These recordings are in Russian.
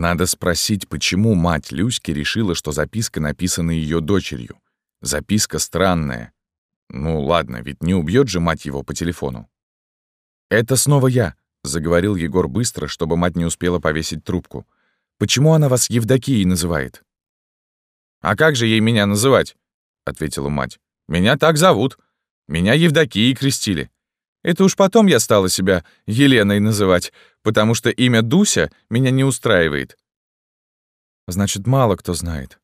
Надо спросить, почему мать Люськи решила, что записка написана ее дочерью. Записка странная. Ну ладно, ведь не убьет же мать его по телефону. «Это снова я», — заговорил Егор быстро, чтобы мать не успела повесить трубку. «Почему она вас Евдокией называет?» «А как же ей меня называть?» — ответила мать. «Меня так зовут. Меня Евдокией крестили. Это уж потом я стала себя Еленой называть, потому что имя Дуся меня не устраивает». «Значит, мало кто знает».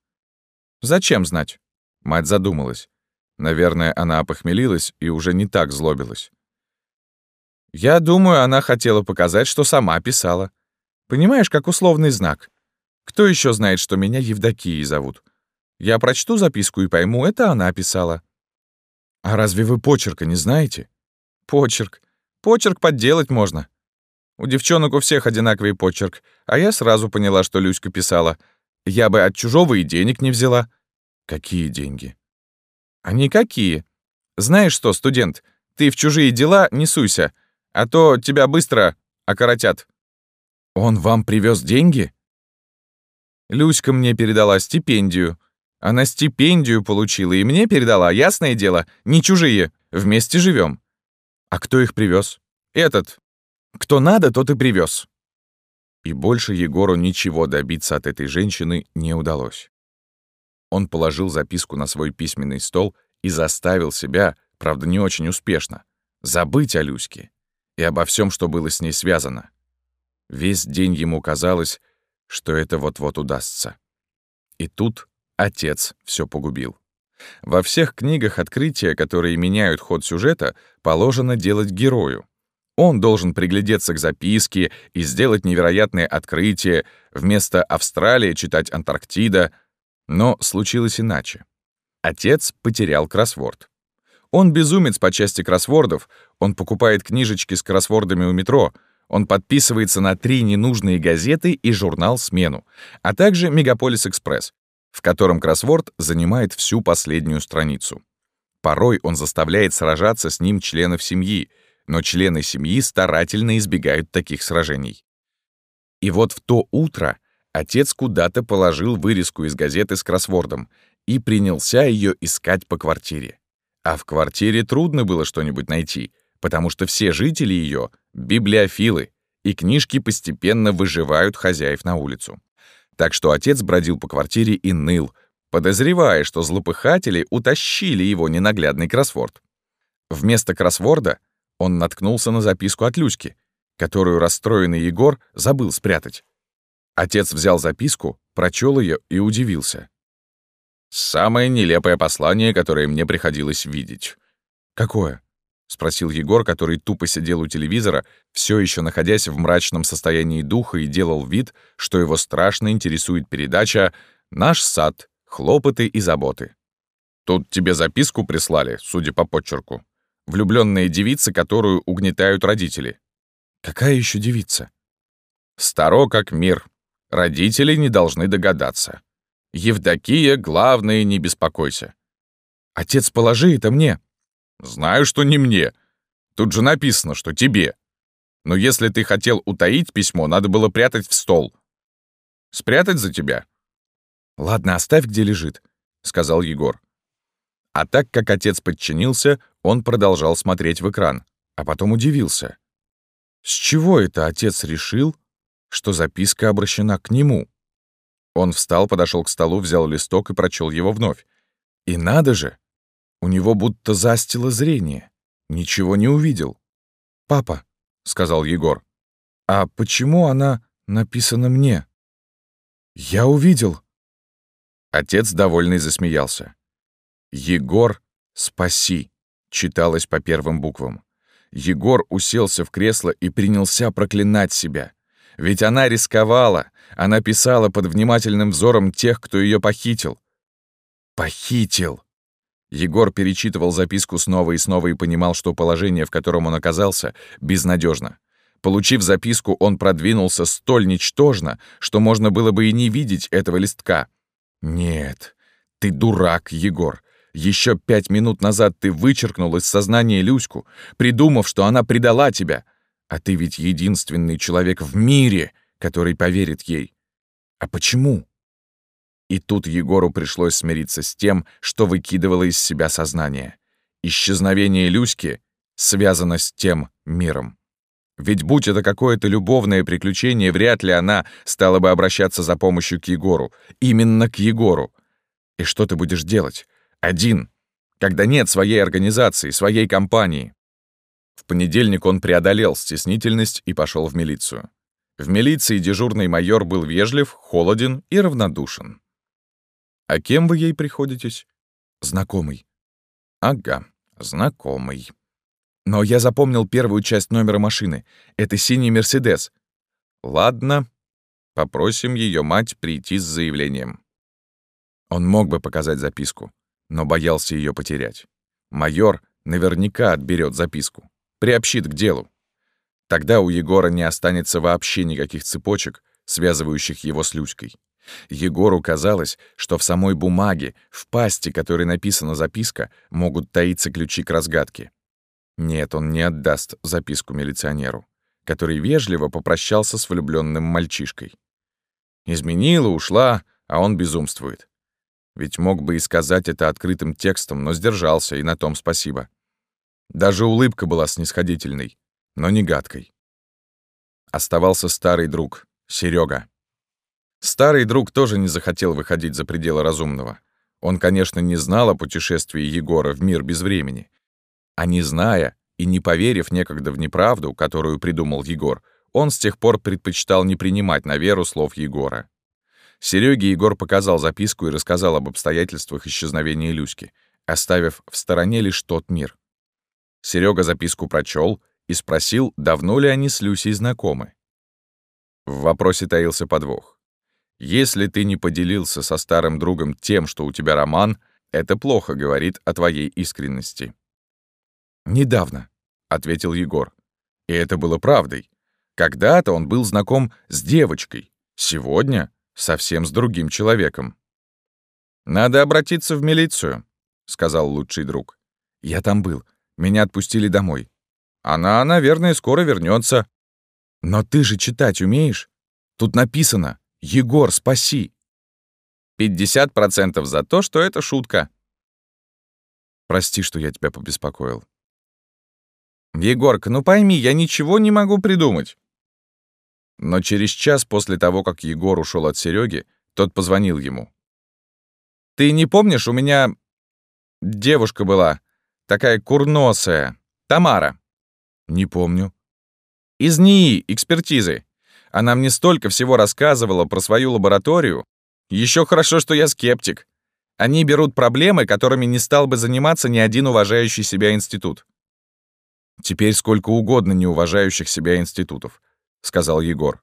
«Зачем знать?» Мать задумалась. Наверное, она опохмелилась и уже не так злобилась. Я думаю, она хотела показать, что сама писала. Понимаешь, как условный знак. Кто еще знает, что меня Евдокией зовут? Я прочту записку и пойму, это она писала. А разве вы почерка не знаете? Почерк. Почерк подделать можно. У девчонок у всех одинаковый почерк, а я сразу поняла, что Люська писала. Я бы от чужого и денег не взяла. Какие деньги? А никакие. Знаешь что, студент, ты в чужие дела не суйся а то тебя быстро окоротят». «Он вам привез деньги?» Люська мне передала стипендию. Она стипендию получила и мне передала, ясное дело, не чужие, вместе живем. А кто их привез? Этот. Кто надо, тот и привез. И больше Егору ничего добиться от этой женщины не удалось. Он положил записку на свой письменный стол и заставил себя, правда не очень успешно, забыть о Люське и обо всем, что было с ней связано. Весь день ему казалось, что это вот-вот удастся. И тут отец все погубил. Во всех книгах открытия, которые меняют ход сюжета, положено делать герою. Он должен приглядеться к записке и сделать невероятное открытие, вместо Австралии читать Антарктида. Но случилось иначе. Отец потерял кроссворд. Он безумец по части кроссвордов, он покупает книжечки с кроссвордами у метро, он подписывается на три ненужные газеты и журнал «Смену», а также «Мегаполис Экспресс», в котором кроссворд занимает всю последнюю страницу. Порой он заставляет сражаться с ним членов семьи, но члены семьи старательно избегают таких сражений. И вот в то утро отец куда-то положил вырезку из газеты с кроссвордом и принялся ее искать по квартире. А в квартире трудно было что-нибудь найти, потому что все жители ее — библиофилы, и книжки постепенно выживают хозяев на улицу. Так что отец бродил по квартире и ныл, подозревая, что злопыхатели утащили его ненаглядный кроссворд. Вместо кроссворда он наткнулся на записку от Люськи, которую расстроенный Егор забыл спрятать. Отец взял записку, прочел ее и удивился. Самое нелепое послание, которое мне приходилось видеть. Какое? Спросил Егор, который тупо сидел у телевизора, все еще находясь в мрачном состоянии духа и делал вид, что его страшно интересует передача «Наш сад. Хлопоты и заботы». Тут тебе записку прислали, судя по подчерку. Влюбленная девица, которую угнетают родители. Какая еще девица? Старо как мир. Родители не должны догадаться. Евдокия, главное, не беспокойся. Отец, положи это мне. Знаю, что не мне. Тут же написано, что тебе. Но если ты хотел утаить письмо, надо было прятать в стол. Спрятать за тебя? Ладно, оставь, где лежит, сказал Егор. А так как отец подчинился, он продолжал смотреть в экран, а потом удивился. С чего это отец решил, что записка обращена к нему? Он встал, подошел к столу, взял листок и прочел его вновь. И надо же! У него будто застило зрение. Ничего не увидел. «Папа», — сказал Егор, — «а почему она написана мне?» «Я увидел». Отец, довольный, засмеялся. «Егор, спаси», — читалось по первым буквам. Егор уселся в кресло и принялся проклинать себя. Ведь она рисковала, она писала под внимательным взором тех, кто ее похитил. Похитил. Егор перечитывал записку снова и снова и понимал, что положение, в котором он оказался, безнадежно. Получив записку, он продвинулся столь ничтожно, что можно было бы и не видеть этого листка. «Нет, ты дурак, Егор. Еще пять минут назад ты вычеркнул из сознания Люську, придумав, что она предала тебя. А ты ведь единственный человек в мире, который поверит ей. А почему? И тут Егору пришлось смириться с тем, что выкидывало из себя сознание. Исчезновение Люськи связано с тем миром. Ведь будь это какое-то любовное приключение, вряд ли она стала бы обращаться за помощью к Егору. Именно к Егору. И что ты будешь делать? Один. Когда нет своей организации, своей компании. В понедельник он преодолел стеснительность и пошел в милицию. В милиции дежурный майор был вежлив, холоден и равнодушен. «А кем вы ей приходитесь?» «Знакомый». «Ага, знакомый». Но я запомнил первую часть номера машины. Это синий «Мерседес». Ладно, попросим ее мать прийти с заявлением. Он мог бы показать записку, но боялся ее потерять. Майор наверняка отберет записку, приобщит к делу. Тогда у Егора не останется вообще никаких цепочек, связывающих его с Люськой. Егору казалось, что в самой бумаге, в пасти, которой написана записка, могут таиться ключи к разгадке. Нет, он не отдаст записку милиционеру, который вежливо попрощался с влюбленным мальчишкой. Изменила, ушла, а он безумствует. Ведь мог бы и сказать это открытым текстом, но сдержался, и на том спасибо. Даже улыбка была снисходительной, но не гадкой. Оставался старый друг, Серега. Старый друг тоже не захотел выходить за пределы разумного. Он, конечно, не знал о путешествии Егора в мир без времени, а не зная и не поверив некогда в неправду, которую придумал Егор, он с тех пор предпочитал не принимать на веру слов Егора. Сереге Егор показал записку и рассказал об обстоятельствах исчезновения Люськи, оставив в стороне лишь тот мир. Серега записку прочел и спросил, давно ли они с Люсей знакомы. В вопросе таился подвох. Если ты не поделился со старым другом тем, что у тебя роман, это плохо говорит о твоей искренности. «Недавно», — ответил Егор. И это было правдой. Когда-то он был знаком с девочкой, сегодня — совсем с другим человеком. «Надо обратиться в милицию», — сказал лучший друг. «Я там был. Меня отпустили домой. Она, наверное, скоро вернется. Но ты же читать умеешь? Тут написано «Егор, спаси». Пятьдесят процентов за то, что это шутка. Прости, что я тебя побеспокоил. «Егорка, ну пойми, я ничего не могу придумать». Но через час после того, как Егор ушел от Сереги, тот позвонил ему. «Ты не помнишь, у меня девушка была, такая курносая, Тамара?» «Не помню». «Из НИИ, экспертизы. Она мне столько всего рассказывала про свою лабораторию. Еще хорошо, что я скептик. Они берут проблемы, которыми не стал бы заниматься ни один уважающий себя институт. Теперь сколько угодно неуважающих себя институтов, сказал Егор.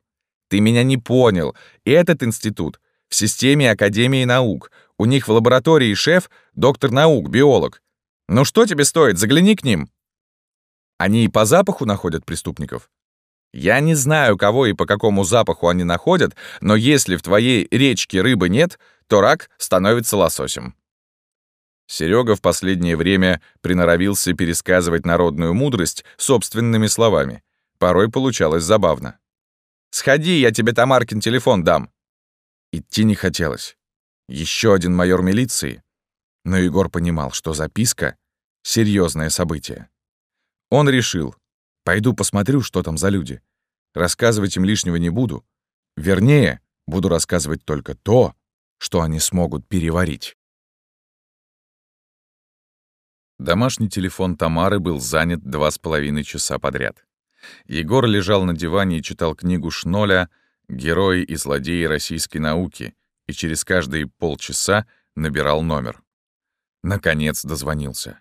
Ты меня не понял. Этот институт в системе Академии наук. У них в лаборатории шеф — доктор наук, биолог. Ну что тебе стоит, загляни к ним. Они и по запаху находят преступников. Я не знаю, кого и по какому запаху они находят, но если в твоей речке рыбы нет, то рак становится лососем. Серега в последнее время приноровился пересказывать народную мудрость собственными словами. Порой получалось забавно. «Сходи, я тебе Тамаркин телефон дам». Идти не хотелось. Еще один майор милиции. Но Егор понимал, что записка — серьезное событие. Он решил, пойду посмотрю, что там за люди. Рассказывать им лишнего не буду. Вернее, буду рассказывать только то, что они смогут переварить. Домашний телефон Тамары был занят два с половиной часа подряд. Егор лежал на диване и читал книгу Шноля «Герои и злодеи российской науки» и через каждые полчаса набирал номер. Наконец дозвонился.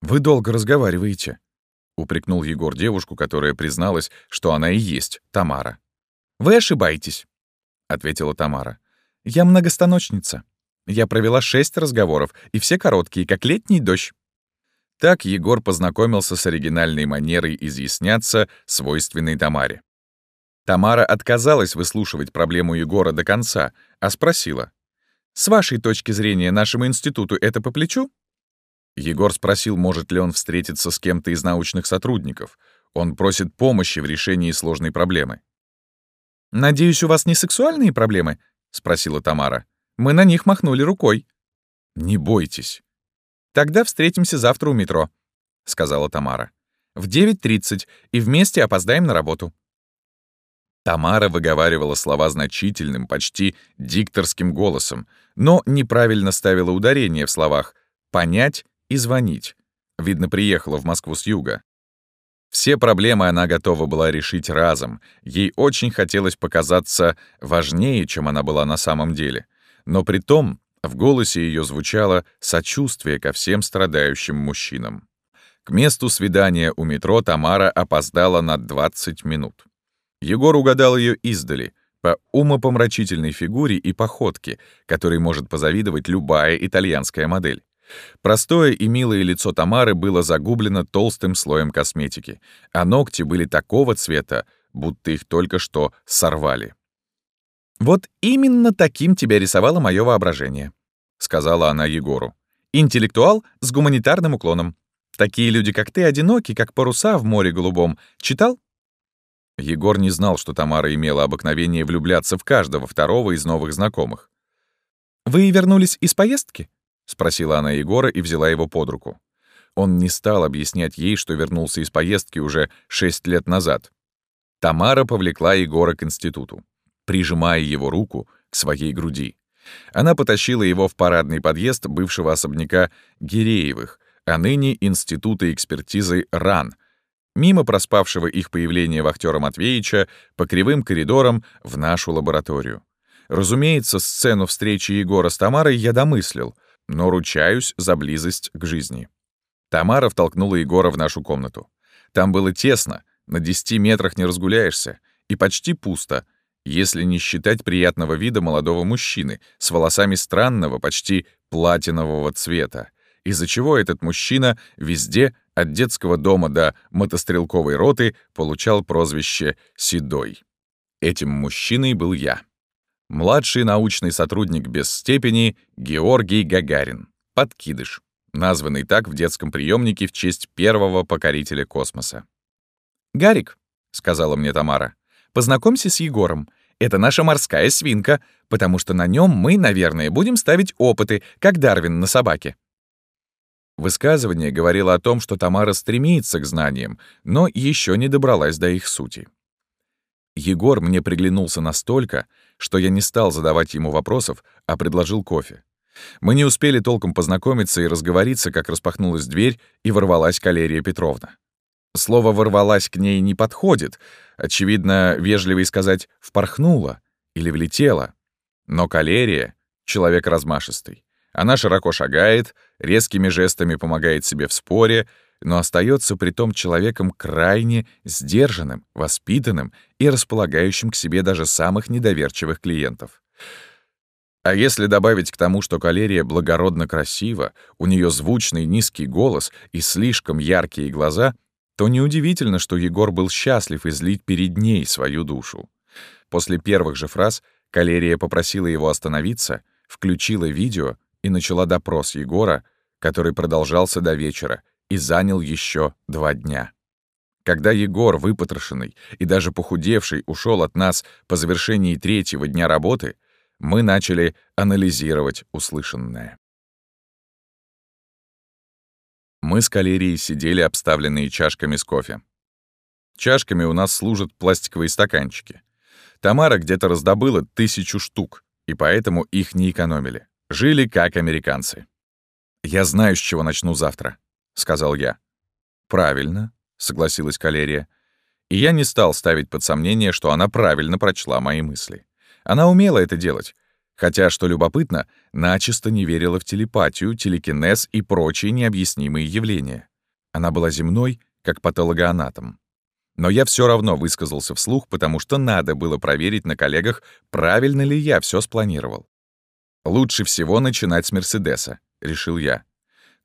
«Вы долго разговариваете», — упрекнул Егор девушку, которая призналась, что она и есть Тамара. «Вы ошибаетесь», — ответила Тамара. «Я многостаночница. Я провела шесть разговоров, и все короткие, как летний дождь. Так Егор познакомился с оригинальной манерой изъясняться, свойственной Тамаре. Тамара отказалась выслушивать проблему Егора до конца, а спросила. «С вашей точки зрения нашему институту это по плечу?» Егор спросил, может ли он встретиться с кем-то из научных сотрудников. Он просит помощи в решении сложной проблемы. «Надеюсь, у вас не сексуальные проблемы?» — спросила Тамара. «Мы на них махнули рукой». «Не бойтесь». «Тогда встретимся завтра у метро», — сказала Тамара. «В 9.30 и вместе опоздаем на работу». Тамара выговаривала слова значительным, почти дикторским голосом, но неправильно ставила ударение в словах «понять» и «звонить». Видно, приехала в Москву с юга. Все проблемы она готова была решить разом. Ей очень хотелось показаться важнее, чем она была на самом деле. Но при том в голосе ее звучало сочувствие ко всем страдающим мужчинам. К месту свидания у метро Тамара опоздала на 20 минут. Егор угадал ее издали, по умопомрачительной фигуре и походке, которой может позавидовать любая итальянская модель. Простое и милое лицо Тамары было загублено толстым слоем косметики, а ногти были такого цвета, будто их только что сорвали. «Вот именно таким тебя рисовало мое воображение», — сказала она Егору. «Интеллектуал с гуманитарным уклоном. Такие люди, как ты, одиноки, как паруса в море голубом. Читал?» Егор не знал, что Тамара имела обыкновение влюбляться в каждого второго из новых знакомых. «Вы вернулись из поездки?» — спросила она Егора и взяла его под руку. Он не стал объяснять ей, что вернулся из поездки уже шесть лет назад. Тамара повлекла Егора к институту, прижимая его руку к своей груди. Она потащила его в парадный подъезд бывшего особняка Гиреевых, а ныне Института экспертизы РАН, мимо проспавшего их появление вахтера Матвеича по кривым коридорам в нашу лабораторию. Разумеется, сцену встречи Егора с Тамарой я домыслил — но ручаюсь за близость к жизни. Тамара втолкнула Егора в нашу комнату. Там было тесно, на 10 метрах не разгуляешься, и почти пусто, если не считать приятного вида молодого мужчины с волосами странного, почти платинового цвета, из-за чего этот мужчина везде, от детского дома до мотострелковой роты, получал прозвище «Седой». Этим мужчиной был я. Младший научный сотрудник без степени Георгий Гагарин. Подкидыш. Названный так в детском приемнике в честь первого покорителя космоса. «Гарик», — сказала мне Тамара, — «познакомься с Егором. Это наша морская свинка, потому что на нем мы, наверное, будем ставить опыты, как Дарвин на собаке». Высказывание говорило о том, что Тамара стремится к знаниям, но еще не добралась до их сути. Егор мне приглянулся настолько, что я не стал задавать ему вопросов, а предложил кофе. Мы не успели толком познакомиться и разговориться, как распахнулась дверь, и ворвалась Калерия Петровна. Слово «ворвалась» к ней не подходит. Очевидно, вежливее сказать «впорхнула» или «влетела». Но Калерия — человек размашистый. Она широко шагает, резкими жестами помогает себе в споре — но остается при том человеком крайне сдержанным, воспитанным и располагающим к себе даже самых недоверчивых клиентов. А если добавить к тому, что калерия благородно красива, у нее звучный низкий голос и слишком яркие глаза, то неудивительно, что Егор был счастлив излить перед ней свою душу. После первых же фраз калерия попросила его остановиться, включила видео и начала допрос Егора, который продолжался до вечера, и занял еще два дня. Когда Егор, выпотрошенный и даже похудевший, ушел от нас по завершении третьего дня работы, мы начали анализировать услышанное. Мы с калерией сидели, обставленные чашками с кофе. Чашками у нас служат пластиковые стаканчики. Тамара где-то раздобыла тысячу штук, и поэтому их не экономили. Жили как американцы. Я знаю, с чего начну завтра сказал я. «Правильно», — согласилась Калерия. И я не стал ставить под сомнение, что она правильно прочла мои мысли. Она умела это делать, хотя, что любопытно, начисто не верила в телепатию, телекинез и прочие необъяснимые явления. Она была земной, как патологоанатом. Но я все равно высказался вслух, потому что надо было проверить на коллегах, правильно ли я все спланировал. «Лучше всего начинать с Мерседеса», — решил я.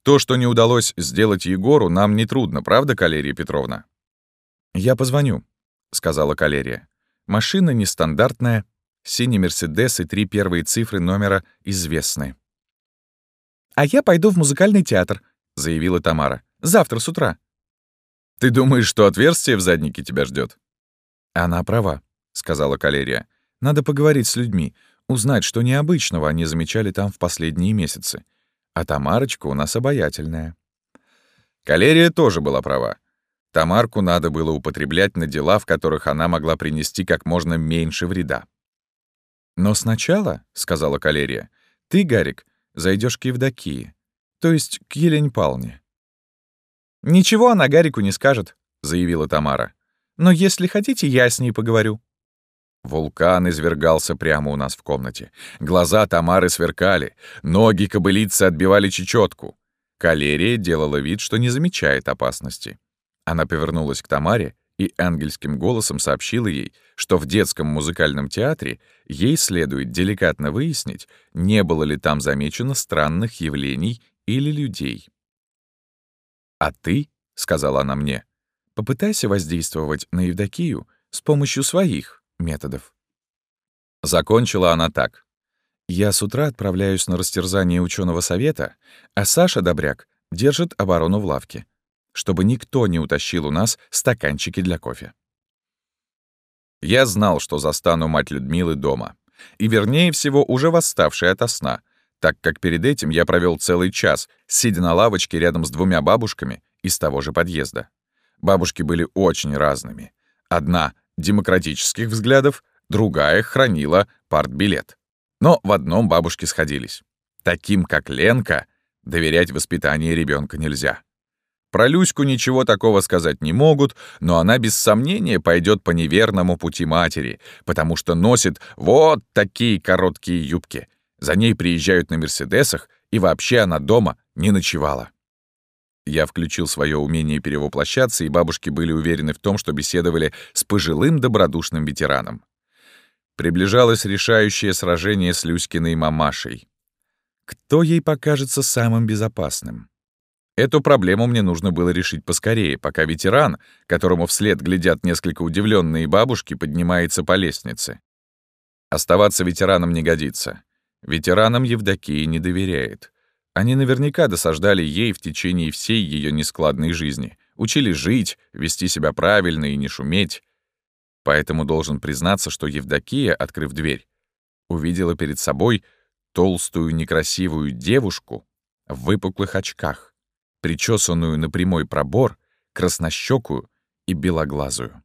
То, что не удалось сделать Егору, нам не трудно, правда, Калерия Петровна? «Я позвоню», — сказала Калерия. «Машина нестандартная, синий «Мерседес» и три первые цифры номера известны». «А я пойду в музыкальный театр», — заявила Тамара. «Завтра с утра». «Ты думаешь, что отверстие в заднике тебя ждет? Она права, сказала Калерия. «Надо поговорить с людьми, узнать, что необычного они замечали там в последние месяцы. А Тамарочка у нас обаятельная». Калерия тоже была права. Тамарку надо было употреблять на дела, в которых она могла принести как можно меньше вреда. «Но сначала, — сказала Калерия, — ты, Гарик, зайдешь к Евдокии, то есть к Елень Палне». «Ничего она Гарику не скажет», — заявила Тамара. «Но если хотите, я с ней поговорю». Вулкан извергался прямо у нас в комнате. Глаза Тамары сверкали, ноги кобылицы отбивали чечетку. Калерия делала вид, что не замечает опасности. Она повернулась к Тамаре и ангельским голосом сообщила ей, что в детском музыкальном театре ей следует деликатно выяснить, не было ли там замечено странных явлений или людей. «А ты, — сказала она мне, — попытайся воздействовать на Евдокию с помощью своих методов». Закончила она так. «Я с утра отправляюсь на растерзание ученого совета, а Саша Добряк держит оборону в лавке чтобы никто не утащил у нас стаканчики для кофе. Я знал, что застану мать Людмилы дома. И, вернее всего, уже восставшей ото сна, так как перед этим я провел целый час, сидя на лавочке рядом с двумя бабушками из того же подъезда. Бабушки были очень разными. Одна — демократических взглядов, другая хранила партбилет. Но в одном бабушки сходились. Таким, как Ленка, доверять воспитанию ребенка нельзя. Про Люську ничего такого сказать не могут, но она без сомнения пойдет по неверному пути матери, потому что носит вот такие короткие юбки. За ней приезжают на «Мерседесах», и вообще она дома не ночевала. Я включил свое умение перевоплощаться, и бабушки были уверены в том, что беседовали с пожилым добродушным ветераном. Приближалось решающее сражение с Люськиной мамашей. Кто ей покажется самым безопасным? Эту проблему мне нужно было решить поскорее, пока ветеран, которому вслед глядят несколько удивленные бабушки, поднимается по лестнице. Оставаться ветераном не годится. Ветеранам Евдокии не доверяет. Они наверняка досаждали ей в течение всей ее нескладной жизни, учили жить, вести себя правильно и не шуметь. Поэтому должен признаться, что Евдокия, открыв дверь, увидела перед собой толстую некрасивую девушку в выпуклых очках причесанную на прямой пробор, краснощекую и белоглазую.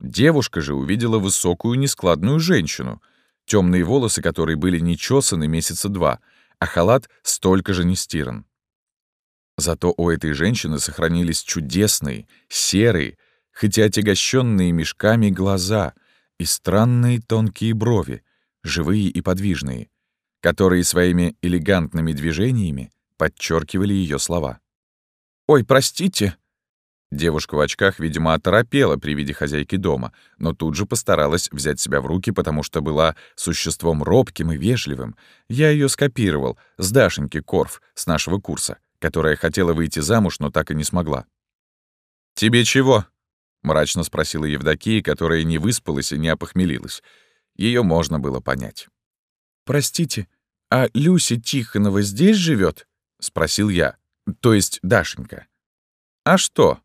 Девушка же увидела высокую нескладную женщину, темные волосы которой были не месяца два, а халат столько же не стиран. Зато у этой женщины сохранились чудесные, серые, хотя отягощенные мешками глаза и странные тонкие брови, живые и подвижные, которые своими элегантными движениями подчеркивали ее слова. «Ой, простите!» Девушка в очках, видимо, оторопела при виде хозяйки дома, но тут же постаралась взять себя в руки, потому что была существом робким и вежливым. Я ее скопировал с Дашеньки Корф с нашего курса, которая хотела выйти замуж, но так и не смогла. «Тебе чего?» — мрачно спросила Евдокия, которая не выспалась и не опохмелилась. Ее можно было понять. «Простите, а Люся Тихонова здесь живет? — спросил я. «То есть Дашенька». «А что?»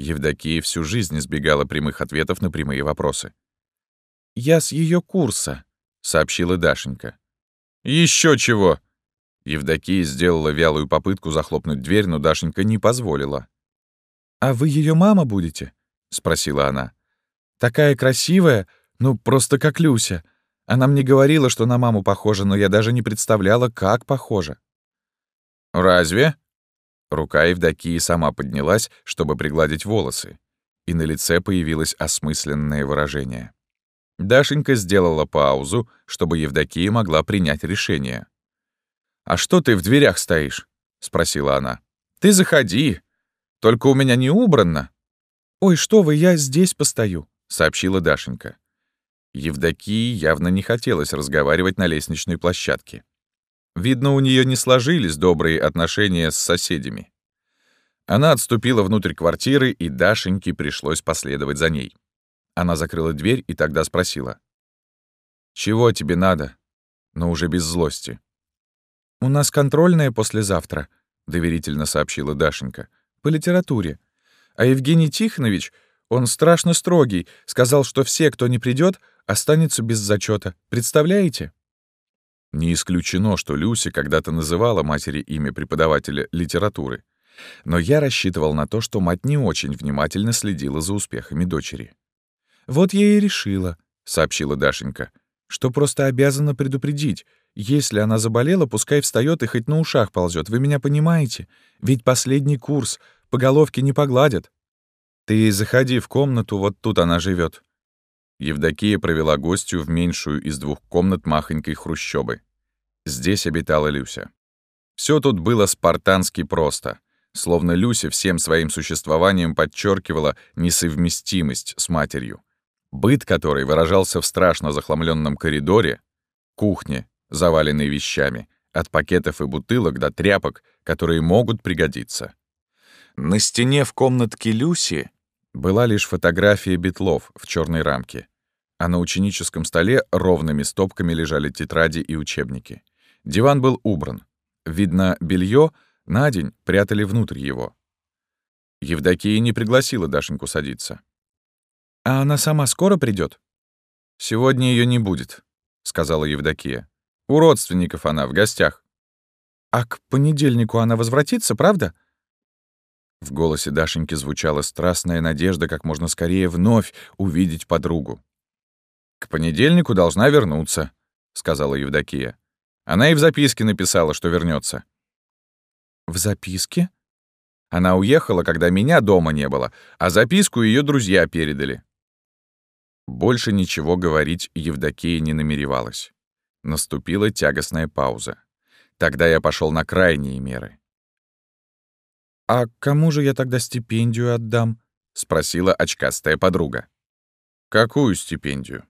Евдокия всю жизнь избегала прямых ответов на прямые вопросы. «Я с ее курса», — сообщила Дашенька. Еще чего!» Евдокия сделала вялую попытку захлопнуть дверь, но Дашенька не позволила. «А вы ее мама будете?» — спросила она. «Такая красивая, ну, просто как Люся. Она мне говорила, что на маму похожа, но я даже не представляла, как похожа». «Разве?» Рука Евдокии сама поднялась, чтобы пригладить волосы, и на лице появилось осмысленное выражение. Дашенька сделала паузу, чтобы Евдокия могла принять решение. «А что ты в дверях стоишь?» — спросила она. «Ты заходи. Только у меня не убрано». «Ой, что вы, я здесь постою», — сообщила Дашенька. Евдокии явно не хотелось разговаривать на лестничной площадке. Видно, у нее не сложились добрые отношения с соседями. Она отступила внутрь квартиры, и Дашеньке пришлось последовать за ней. Она закрыла дверь и тогда спросила. «Чего тебе надо?» Но уже без злости. «У нас контрольная послезавтра», — доверительно сообщила Дашенька. «По литературе. А Евгений Тихонович, Он страшно строгий, сказал, что все, кто не придет, останется без зачета. Представляете? Не исключено, что Люси когда-то называла матери имя преподавателя литературы. Но я рассчитывал на то, что мать не очень внимательно следила за успехами дочери. «Вот я и решила», — сообщила Дашенька, «что просто обязана предупредить. Если она заболела, пускай встает и хоть на ушах ползет. Вы меня понимаете? Ведь последний курс. По головке не погладят». «Ты заходи в комнату, вот тут она живет. Евдокия провела гостью в меньшую из двух комнат махонькой хрущобы. Здесь обитала Люся. Все тут было спартански просто, словно Люся всем своим существованием подчеркивала несовместимость с матерью, быт которой выражался в страшно захламленном коридоре, кухне, заваленной вещами, от пакетов и бутылок до тряпок, которые могут пригодиться. На стене в комнатке Люси была лишь фотография Бетлов в черной рамке, а на ученическом столе ровными стопками лежали тетради и учебники. Диван был убран. Видно, белье на день прятали внутрь его. Евдокия не пригласила Дашеньку садиться. «А она сама скоро придет? «Сегодня ее не будет», — сказала Евдокия. «У родственников она, в гостях». «А к понедельнику она возвратится, правда?» В голосе Дашеньки звучала страстная надежда как можно скорее вновь увидеть подругу. «К понедельнику должна вернуться», — сказала Евдокия. Она и в записке написала, что вернется. «В записке?» Она уехала, когда меня дома не было, а записку ее друзья передали. Больше ничего говорить Евдокия не намеревалась. Наступила тягостная пауза. Тогда я пошел на крайние меры. «А кому же я тогда стипендию отдам?» — спросила очкастая подруга. «Какую стипендию?»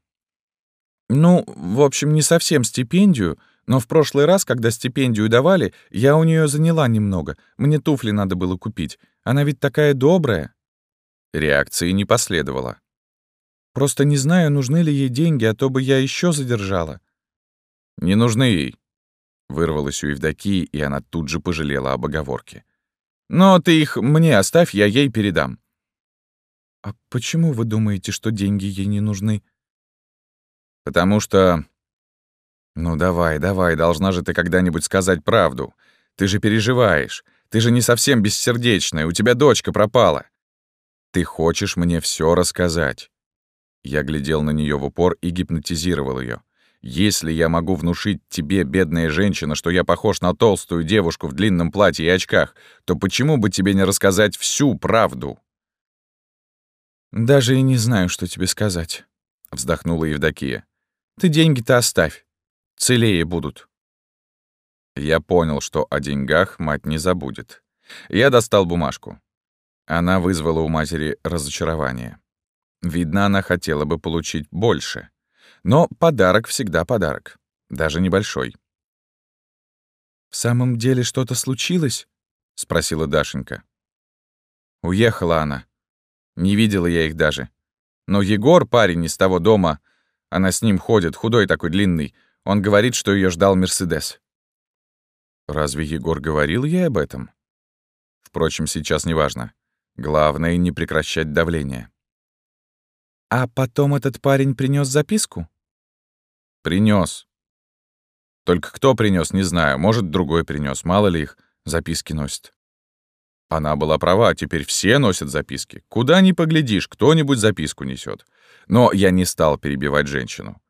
«Ну, в общем, не совсем стипендию, но в прошлый раз, когда стипендию давали, я у нее заняла немного. Мне туфли надо было купить. Она ведь такая добрая». Реакции не последовало. «Просто не знаю, нужны ли ей деньги, а то бы я еще задержала». «Не нужны ей», — вырвалась у Евдокии, и она тут же пожалела об оговорке. Но ты их мне оставь, я ей передам». «А почему вы думаете, что деньги ей не нужны?» «Потому что...» «Ну давай, давай, должна же ты когда-нибудь сказать правду. Ты же переживаешь. Ты же не совсем бессердечная, у тебя дочка пропала. Ты хочешь мне все рассказать». Я глядел на нее в упор и гипнотизировал ее. Если я могу внушить тебе, бедная женщина, что я похож на толстую девушку в длинном платье и очках, то почему бы тебе не рассказать всю правду?» «Даже и не знаю, что тебе сказать», — вздохнула Евдокия. «Ты деньги-то оставь. Целее будут». Я понял, что о деньгах мать не забудет. Я достал бумажку. Она вызвала у матери разочарование. Видно, она хотела бы получить больше. Но подарок всегда подарок, даже небольшой. «В самом деле что-то случилось?» — спросила Дашенька. Уехала она. Не видела я их даже. Но Егор, парень из того дома, она с ним ходит, худой такой длинный, он говорит, что ее ждал Мерседес. Разве Егор говорил ей об этом? Впрочем, сейчас неважно. Главное — не прекращать давление. А потом этот парень принес записку? Принес. Только кто принес, не знаю. Может, другой принес. Мало ли их записки носит. Она была права, теперь все носят записки. Куда ни поглядишь, кто-нибудь записку несет. Но я не стал перебивать женщину.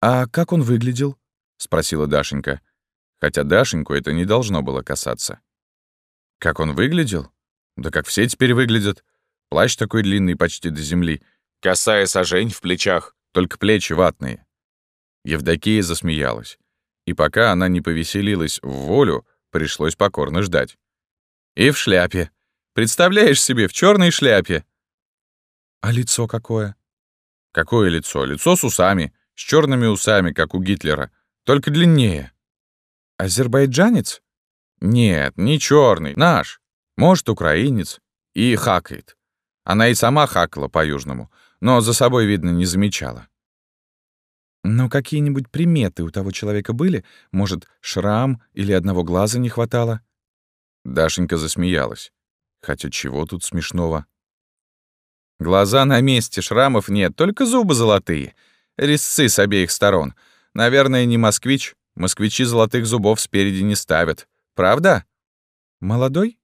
«А как он выглядел?» — спросила Дашенька. Хотя Дашеньку это не должно было касаться. Как он выглядел? Да как все теперь выглядят. Плащ такой длинный почти до земли, Косая сажень в плечах, только плечи ватные. Евдокия засмеялась. И пока она не повеселилась в волю, пришлось покорно ждать. И в шляпе. Представляешь себе, в черной шляпе. А лицо какое? Какое лицо? Лицо с усами, с черными усами, как у Гитлера, только длиннее. Азербайджанец? Нет, не черный, наш. Может, украинец. И хакает. Она и сама хакала по-южному, но за собой, видно, не замечала. Но какие-нибудь приметы у того человека были? Может, шрам или одного глаза не хватало? Дашенька засмеялась. Хотя чего тут смешного? Глаза на месте, шрамов нет, только зубы золотые. Резцы с обеих сторон. Наверное, не москвич. Москвичи золотых зубов спереди не ставят. Правда? Молодой?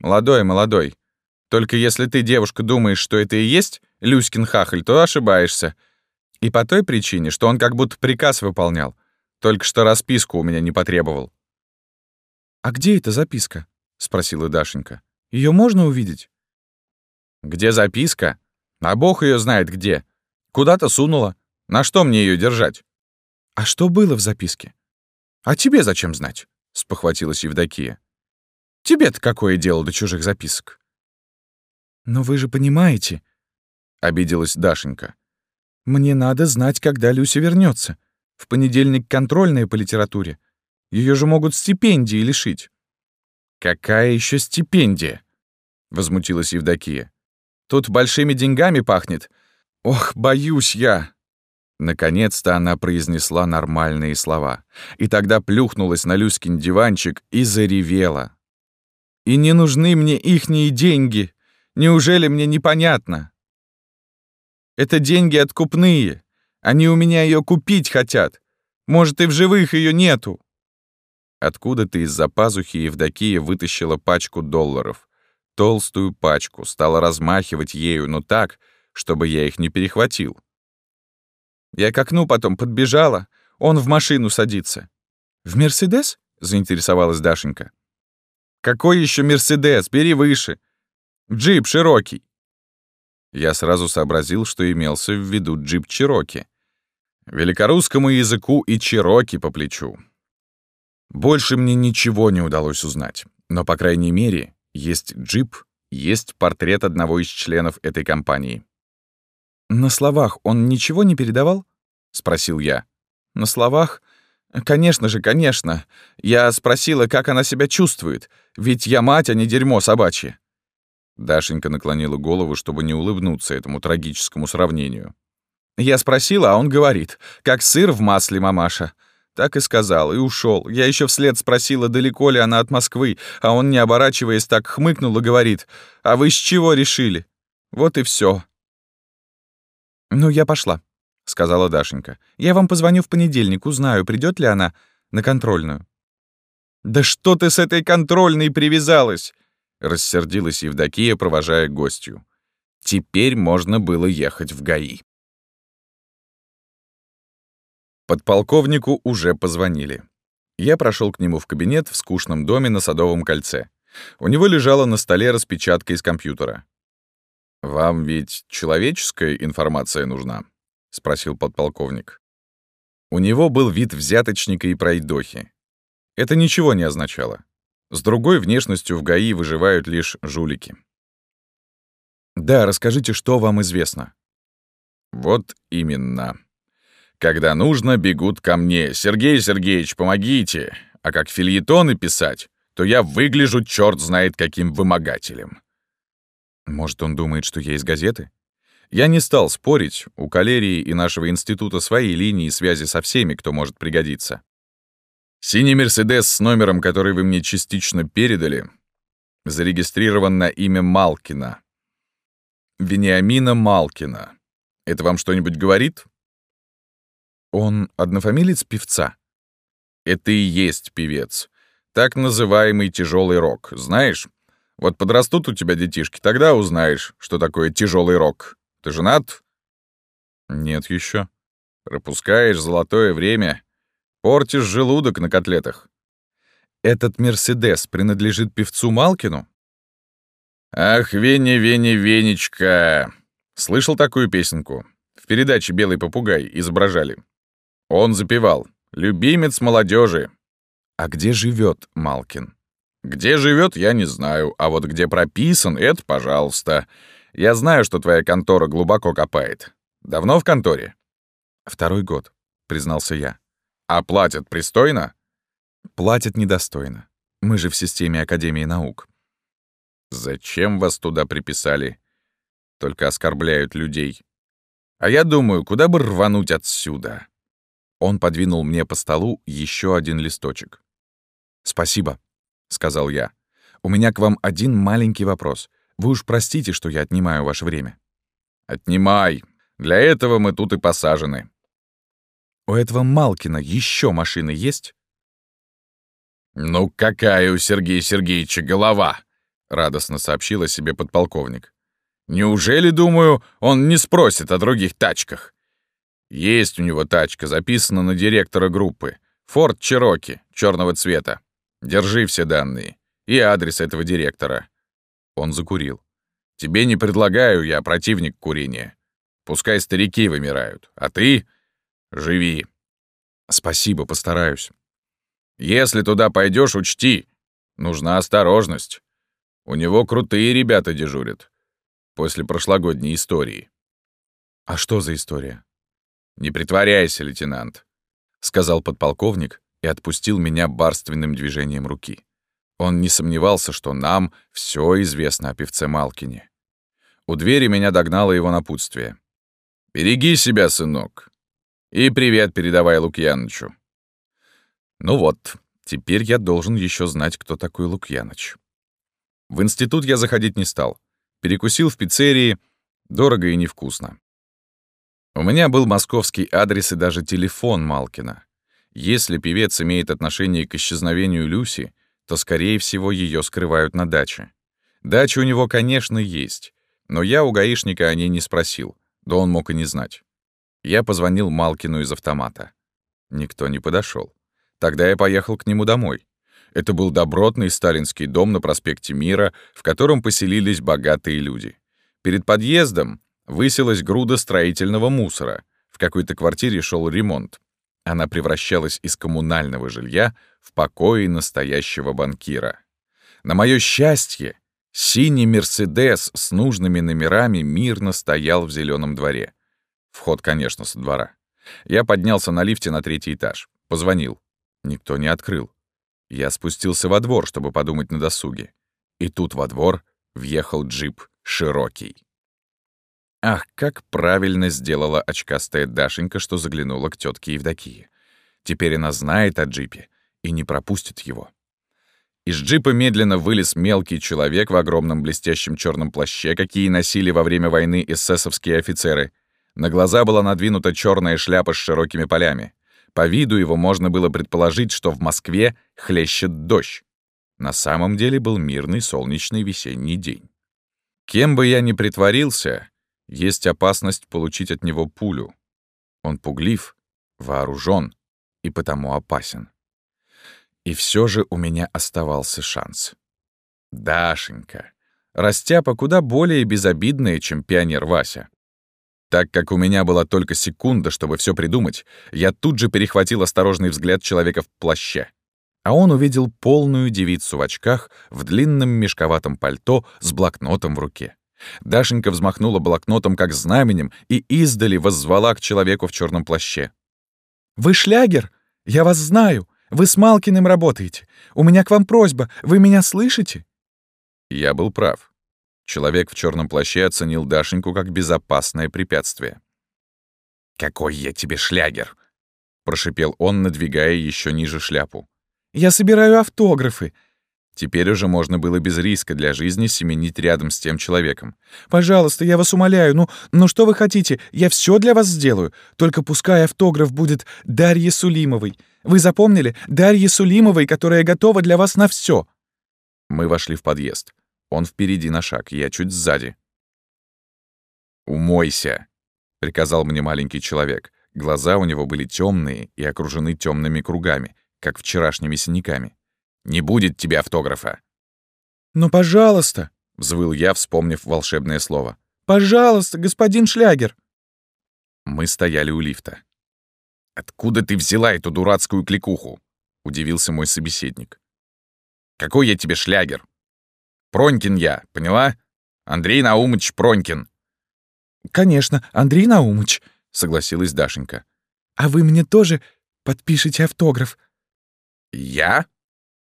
Молодой, молодой. Только если ты, девушка, думаешь, что это и есть Люськин хахаль, то ошибаешься. И по той причине, что он как будто приказ выполнял. Только что расписку у меня не потребовал. «А где эта записка?» — спросила Дашенька. Ее можно увидеть?» «Где записка? А бог ее знает где. Куда-то сунула. На что мне ее держать?» «А что было в записке?» «А тебе зачем знать?» — спохватилась Евдокия. «Тебе-то какое дело до чужих записок?» «Но вы же понимаете...» — обиделась Дашенька. «Мне надо знать, когда Люся вернется. В понедельник контрольная по литературе. Ее же могут стипендии лишить». «Какая еще стипендия?» — возмутилась Евдокия. «Тут большими деньгами пахнет. Ох, боюсь я!» Наконец-то она произнесла нормальные слова. И тогда плюхнулась на Люськин диванчик и заревела. «И не нужны мне ихние деньги. Неужели мне непонятно? Это деньги откупные. Они у меня ее купить хотят. Может, и в живых ее нету. Откуда-то из-за пазухи Евдокия вытащила пачку долларов. Толстую пачку, стала размахивать ею, но так, чтобы я их не перехватил. Я к окну потом подбежала, он в машину садится. «В Мерседес?» — заинтересовалась Дашенька. «Какой еще Мерседес? Бери выше. Джип широкий». Я сразу сообразил, что имелся в виду джип Чироки. Великорусскому языку и Чироки по плечу. Больше мне ничего не удалось узнать, но, по крайней мере, есть джип, есть портрет одного из членов этой компании. «На словах он ничего не передавал?» — спросил я. «На словах? Конечно же, конечно. Я спросила, как она себя чувствует, ведь я мать, а не дерьмо собачье». Дашенька наклонила голову, чтобы не улыбнуться этому трагическому сравнению. Я спросила, а он говорит, как сыр в масле, мамаша. Так и сказал, и ушел. Я еще вслед спросила, далеко ли она от Москвы, а он, не оборачиваясь, так хмыкнул и говорит, «А вы с чего решили?» Вот и все. «Ну, я пошла», — сказала Дашенька. «Я вам позвоню в понедельник, узнаю, придет ли она на контрольную». «Да что ты с этой контрольной привязалась?» — рассердилась Евдокия, провожая гостью. Теперь можно было ехать в ГАИ. Подполковнику уже позвонили. Я прошел к нему в кабинет в скучном доме на Садовом кольце. У него лежала на столе распечатка из компьютера. «Вам ведь человеческая информация нужна?» — спросил подполковник. У него был вид взяточника и пройдохи. Это ничего не означало. С другой внешностью в ГАИ выживают лишь жулики. «Да, расскажите, что вам известно». «Вот именно», когда нужно, бегут ко мне. «Сергей Сергеевич, помогите!» А как фильетоны писать, то я выгляжу черт знает каким вымогателем. Может, он думает, что я из газеты? Я не стал спорить, у калерии и нашего института свои линии связи со всеми, кто может пригодиться. Синий «Мерседес» с номером, который вы мне частично передали, зарегистрирован на имя Малкина. Вениамина Малкина. Это вам что-нибудь говорит? Он однофамилец певца? Это и есть певец. Так называемый тяжелый рок. Знаешь, вот подрастут у тебя детишки, тогда узнаешь, что такое тяжелый рок. Ты женат? Нет еще. Пропускаешь золотое время. Портишь желудок на котлетах. Этот «Мерседес» принадлежит певцу Малкину? Ах, Веня, Веня, Венечка. Слышал такую песенку? В передаче «Белый попугай» изображали. Он запевал «Любимец молодежи». А где живет Малкин? Где живет, я не знаю, а вот где прописан, это пожалуйста. Я знаю, что твоя контора глубоко копает. Давно в конторе? Второй год, признался я. А платят пристойно? Платят недостойно. Мы же в системе Академии наук. Зачем вас туда приписали? Только оскорбляют людей. А я думаю, куда бы рвануть отсюда? Он подвинул мне по столу еще один листочек. «Спасибо», — сказал я. «У меня к вам один маленький вопрос. Вы уж простите, что я отнимаю ваше время». «Отнимай. Для этого мы тут и посажены». «У этого Малкина еще машины есть?» «Ну какая у Сергея Сергеевича голова!» — радостно сообщила себе подполковник. «Неужели, думаю, он не спросит о других тачках? Есть у него тачка, записана на директора группы. Форд Чероки, черного цвета. Держи все данные. И адрес этого директора». Он закурил. «Тебе не предлагаю, я противник курения. Пускай старики вымирают, а ты живи». «Спасибо, постараюсь». «Если туда пойдешь, учти, нужна осторожность. У него крутые ребята дежурят. После прошлогодней истории». «А что за история?» «Не притворяйся, лейтенант», — сказал подполковник и отпустил меня барственным движением руки. Он не сомневался, что нам все известно о певце Малкине. У двери меня догнало его напутствие. «Береги себя, сынок. И привет передавай Лукьянычу». Ну вот, теперь я должен еще знать, кто такой Лукьяныч. В институт я заходить не стал. Перекусил в пиццерии, дорого и невкусно. У меня был московский адрес и даже телефон Малкина. Если певец имеет отношение к исчезновению Люси, то, скорее всего, ее скрывают на даче. Дача у него, конечно, есть, но я у гаишника о ней не спросил, да он мог и не знать. Я позвонил Малкину из автомата. Никто не подошел. Тогда я поехал к нему домой. Это был добротный сталинский дом на проспекте Мира, в котором поселились богатые люди. Перед подъездом Высилась груда строительного мусора. В какой-то квартире шел ремонт. Она превращалась из коммунального жилья в покои настоящего банкира. На мое счастье, синий «Мерседес» с нужными номерами мирно стоял в зеленом дворе. Вход, конечно, со двора. Я поднялся на лифте на третий этаж. Позвонил. Никто не открыл. Я спустился во двор, чтобы подумать на досуге. И тут во двор въехал джип «Широкий». Ах, как правильно сделала очкастая Дашенька, что заглянула к тетке Евдокии. Теперь она знает о джипе и не пропустит его. Из джипа медленно вылез мелкий человек в огромном блестящем черном плаще, какие носили во время войны эсэсовские офицеры. На глаза была надвинута черная шляпа с широкими полями. По виду его можно было предположить, что в Москве хлещет дождь. На самом деле был мирный солнечный весенний день. Кем бы я ни притворился, есть опасность получить от него пулю. Он пуглив, вооружен и потому опасен. И все же у меня оставался шанс. Дашенька. Растяпа куда более безобидная, чем пионер Вася. Так как у меня была только секунда, чтобы все придумать, я тут же перехватил осторожный взгляд человека в плаще. А он увидел полную девицу в очках, в длинном мешковатом пальто с блокнотом в руке. Дашенька взмахнула блокнотом как знаменем и издали воззвала к человеку в черном плаще. «Вы шлягер? Я вас знаю. Вы с Малкиным работаете. У меня к вам просьба. Вы меня слышите?» Я был прав. Человек в черном плаще оценил Дашеньку как безопасное препятствие. «Какой я тебе шлягер!» — прошипел он, надвигая еще ниже шляпу. «Я собираю автографы. Теперь уже можно было без риска для жизни семенить рядом с тем человеком. «Пожалуйста, я вас умоляю, ну, ну что вы хотите? Я все для вас сделаю. Только пускай автограф будет Дарье Сулимовой. Вы запомнили? Дарье Сулимовой, которая готова для вас на все. Мы вошли в подъезд. Он впереди на шаг, я чуть сзади. «Умойся», — приказал мне маленький человек. Глаза у него были темные и окружены темными кругами, как вчерашними синяками. Не будет тебе автографа». «Ну, пожалуйста», — взвыл я, вспомнив волшебное слово. «Пожалуйста, господин Шлягер». Мы стояли у лифта. «Откуда ты взяла эту дурацкую кликуху?» — удивился мой собеседник. «Какой я тебе шлягер? Пронькин я, поняла? Андрей Наумыч Пронькин». «Конечно, Андрей Наумыч», — согласилась Дашенька. «А вы мне тоже подпишите автограф?» «Я?»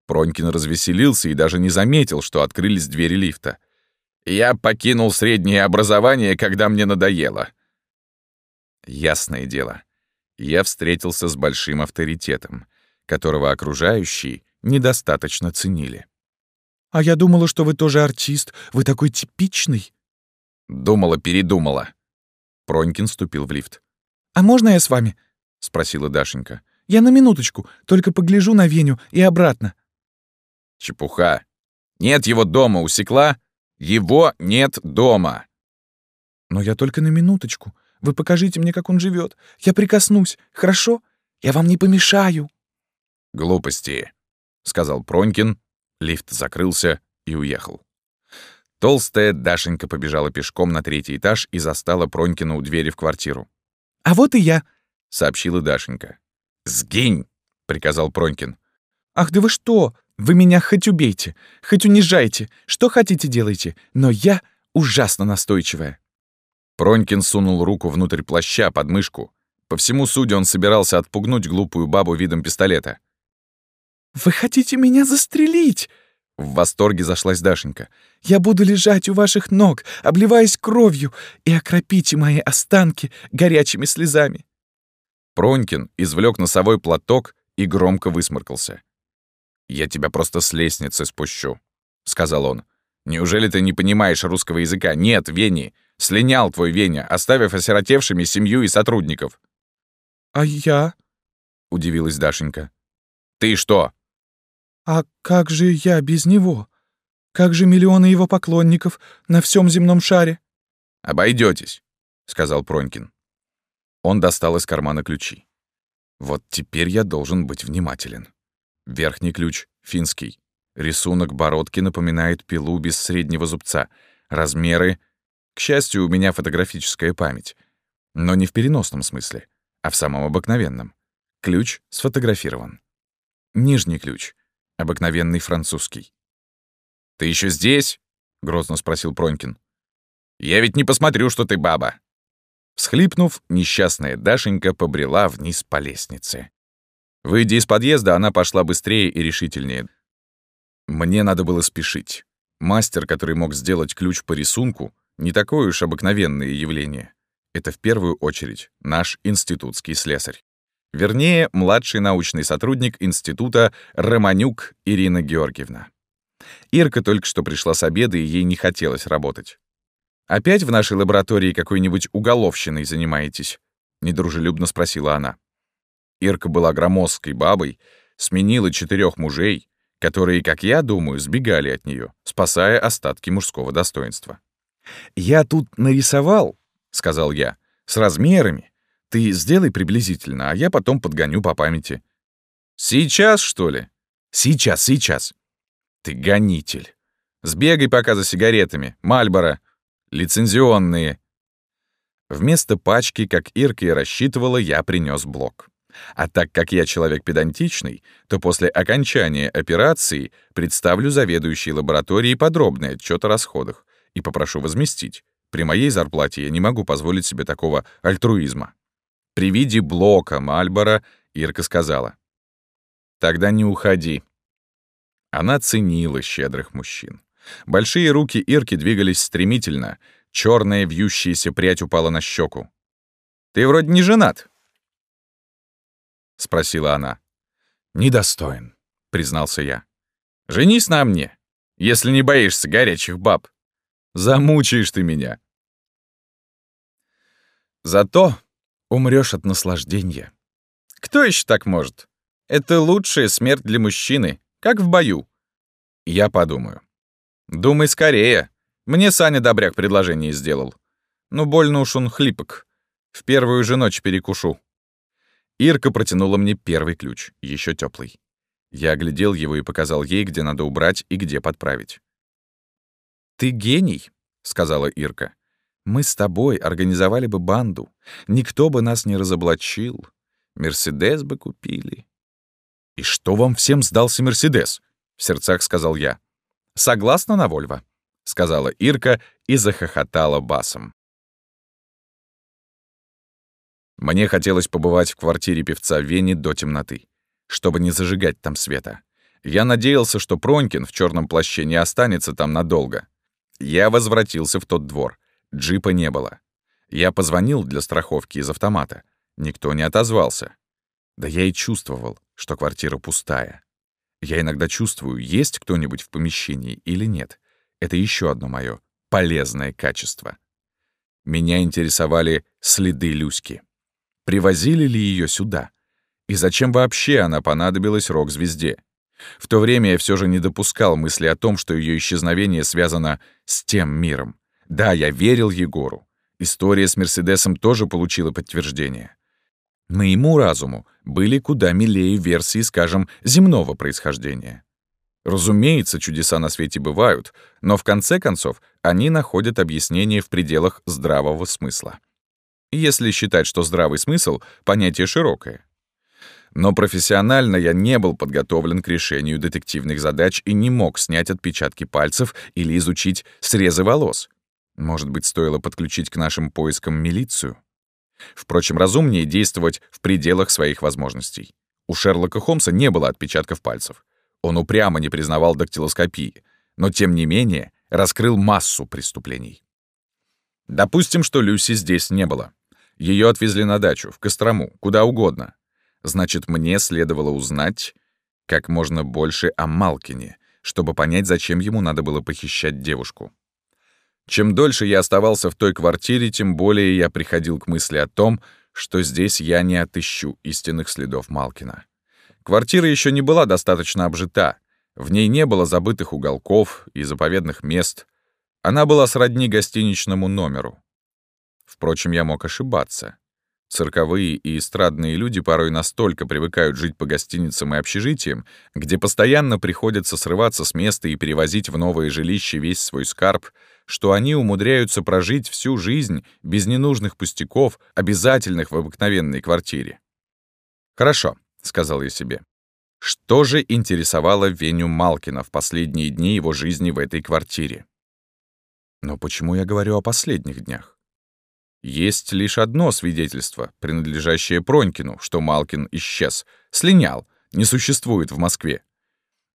Пронькин развеселился и даже не заметил, что открылись двери лифта. «Я покинул среднее образование, когда мне надоело». Ясное дело, я встретился с большим авторитетом, которого окружающие недостаточно ценили. «А я думала, что вы тоже артист. Вы такой типичный». Думала-передумала. Пронькин ступил в лифт. «А можно я с вами?» — спросила Дашенька. «Я на минуточку, только погляжу на Веню и обратно». «Чепуха. Нет его дома, усекла? Его нет дома!» «Но я только на минуточку. Вы покажите мне, как он живет. Я прикоснусь, хорошо? Я вам не помешаю». «Глупости», — сказал Пронькин. Лифт закрылся и уехал. Толстая Дашенька побежала пешком на третий этаж и застала Пронькина у двери в квартиру. «А вот и я», — сообщила Дашенька. «Сгинь!» — приказал Пронькин. «Ах, да вы что? Вы меня хоть убейте, хоть унижайте, что хотите делайте, но я ужасно настойчивая». Пронькин сунул руку внутрь плаща под мышку. По всему суде он собирался отпугнуть глупую бабу видом пистолета. «Вы хотите меня застрелить?» В восторге зашлась Дашенька. «Я буду лежать у ваших ног, обливаясь кровью, и окропите мои останки горячими слезами». Пронькин извлек носовой платок и громко высморкался. «Я тебя просто с лестницы спущу», — сказал он. «Неужели ты не понимаешь русского языка? Нет, Вени, слинял твой Веня, оставив осиротевшими семью и сотрудников». «А я?» — удивилась Дашенька. «Ты что?» «А как же я без него? Как же миллионы его поклонников на всем земном шаре?» Обойдетесь, сказал Пронькин. Он достал из кармана ключи. «Вот теперь я должен быть внимателен. Верхний ключ — финский. Рисунок бородки напоминает пилу без среднего зубца. Размеры... К счастью, у меня фотографическая память. Но не в переносном смысле, а в самом обыкновенном. Ключ сфотографирован. Нижний ключ — обыкновенный французский. «Ты еще здесь?» — грозно спросил Пронькин. «Я ведь не посмотрю, что ты баба». Всхлипнув, несчастная Дашенька побрела вниз по лестнице. Выйдя из подъезда, она пошла быстрее и решительнее. Мне надо было спешить. Мастер, который мог сделать ключ по рисунку, не такое уж обыкновенное явление. Это в первую очередь наш институтский слесарь. Вернее, младший научный сотрудник института Романюк Ирина Георгиевна. Ирка только что пришла с обеда, и ей не хотелось работать. «Опять в нашей лаборатории какой-нибудь уголовщиной занимаетесь?» — недружелюбно спросила она. Ирка была громоздкой бабой, сменила четырех мужей, которые, как я думаю, сбегали от нее, спасая остатки мужского достоинства. «Я тут нарисовал», — сказал я, — «с размерами. Ты сделай приблизительно, а я потом подгоню по памяти». «Сейчас, что ли?» «Сейчас, сейчас». «Ты гонитель. Сбегай пока за сигаретами. Мальборо. Лицензионные». Вместо пачки, как Ирка и рассчитывала, я принес блок. А так как я человек педантичный, то после окончания операции представлю заведующей лабораторией подробный отчет о расходах и попрошу возместить. При моей зарплате я не могу позволить себе такого альтруизма. При виде блока Мальбора Ирка сказала. «Тогда не уходи». Она ценила щедрых мужчин. Большие руки Ирки двигались стремительно, черная вьющаяся прядь упала на щеку. «Ты вроде не женат», — спросила она. «Недостоин», — признался я. «Женись на мне, если не боишься горячих баб. Замучаешь ты меня». Зато умрешь от наслаждения. Кто еще так может? Это лучшая смерть для мужчины, как в бою. Я подумаю. Думай скорее. Мне Саня Добряк предложение сделал. Ну, больно уж он хлипок. В первую же ночь перекушу. Ирка протянула мне первый ключ, еще теплый. Я оглядел его и показал ей, где надо убрать и где подправить. «Ты гений», — сказала Ирка. «Мы с тобой организовали бы банду. Никто бы нас не разоблачил. Мерседес бы купили». «И что вам всем сдался Мерседес?» — в сердцах сказал я. «Согласна на Вольво?» — сказала Ирка и захохотала басом. Мне хотелось побывать в квартире певца Вени до темноты, чтобы не зажигать там света. Я надеялся, что Пронькин в черном плаще не останется там надолго. Я возвратился в тот двор. Джипа не было. Я позвонил для страховки из автомата. Никто не отозвался. Да я и чувствовал, что квартира пустая. Я иногда чувствую, есть кто-нибудь в помещении или нет. Это еще одно мое полезное качество. Меня интересовали следы Люськи. Привозили ли ее сюда? И зачем вообще она понадобилась рок-звезде? В то время я все же не допускал мысли о том, что ее исчезновение связано с тем миром. Да, я верил Егору. История с Мерседесом тоже получила подтверждение. Моему разуму были куда милее версии, скажем, земного происхождения. Разумеется, чудеса на свете бывают, но в конце концов они находят объяснение в пределах здравого смысла. Если считать, что здравый смысл — понятие широкое. Но профессионально я не был подготовлен к решению детективных задач и не мог снять отпечатки пальцев или изучить срезы волос. Может быть, стоило подключить к нашим поискам милицию? Впрочем, разумнее действовать в пределах своих возможностей. У Шерлока Холмса не было отпечатков пальцев. Он упрямо не признавал дактилоскопии, но, тем не менее, раскрыл массу преступлений. Допустим, что Люси здесь не было. Ее отвезли на дачу, в Кострому, куда угодно. Значит, мне следовало узнать как можно больше о Малкине, чтобы понять, зачем ему надо было похищать девушку. Чем дольше я оставался в той квартире, тем более я приходил к мысли о том, что здесь я не отыщу истинных следов Малкина. Квартира еще не была достаточно обжита, в ней не было забытых уголков и заповедных мест. Она была сродни гостиничному номеру. Впрочем, я мог ошибаться. Цирковые и эстрадные люди порой настолько привыкают жить по гостиницам и общежитиям, где постоянно приходится срываться с места и перевозить в новое жилище весь свой скарб, что они умудряются прожить всю жизнь без ненужных пустяков, обязательных в обыкновенной квартире. «Хорошо», — сказал я себе. Что же интересовало Веню Малкина в последние дни его жизни в этой квартире? Но почему я говорю о последних днях? Есть лишь одно свидетельство, принадлежащее Пронькину, что Малкин исчез, слинял, не существует в Москве.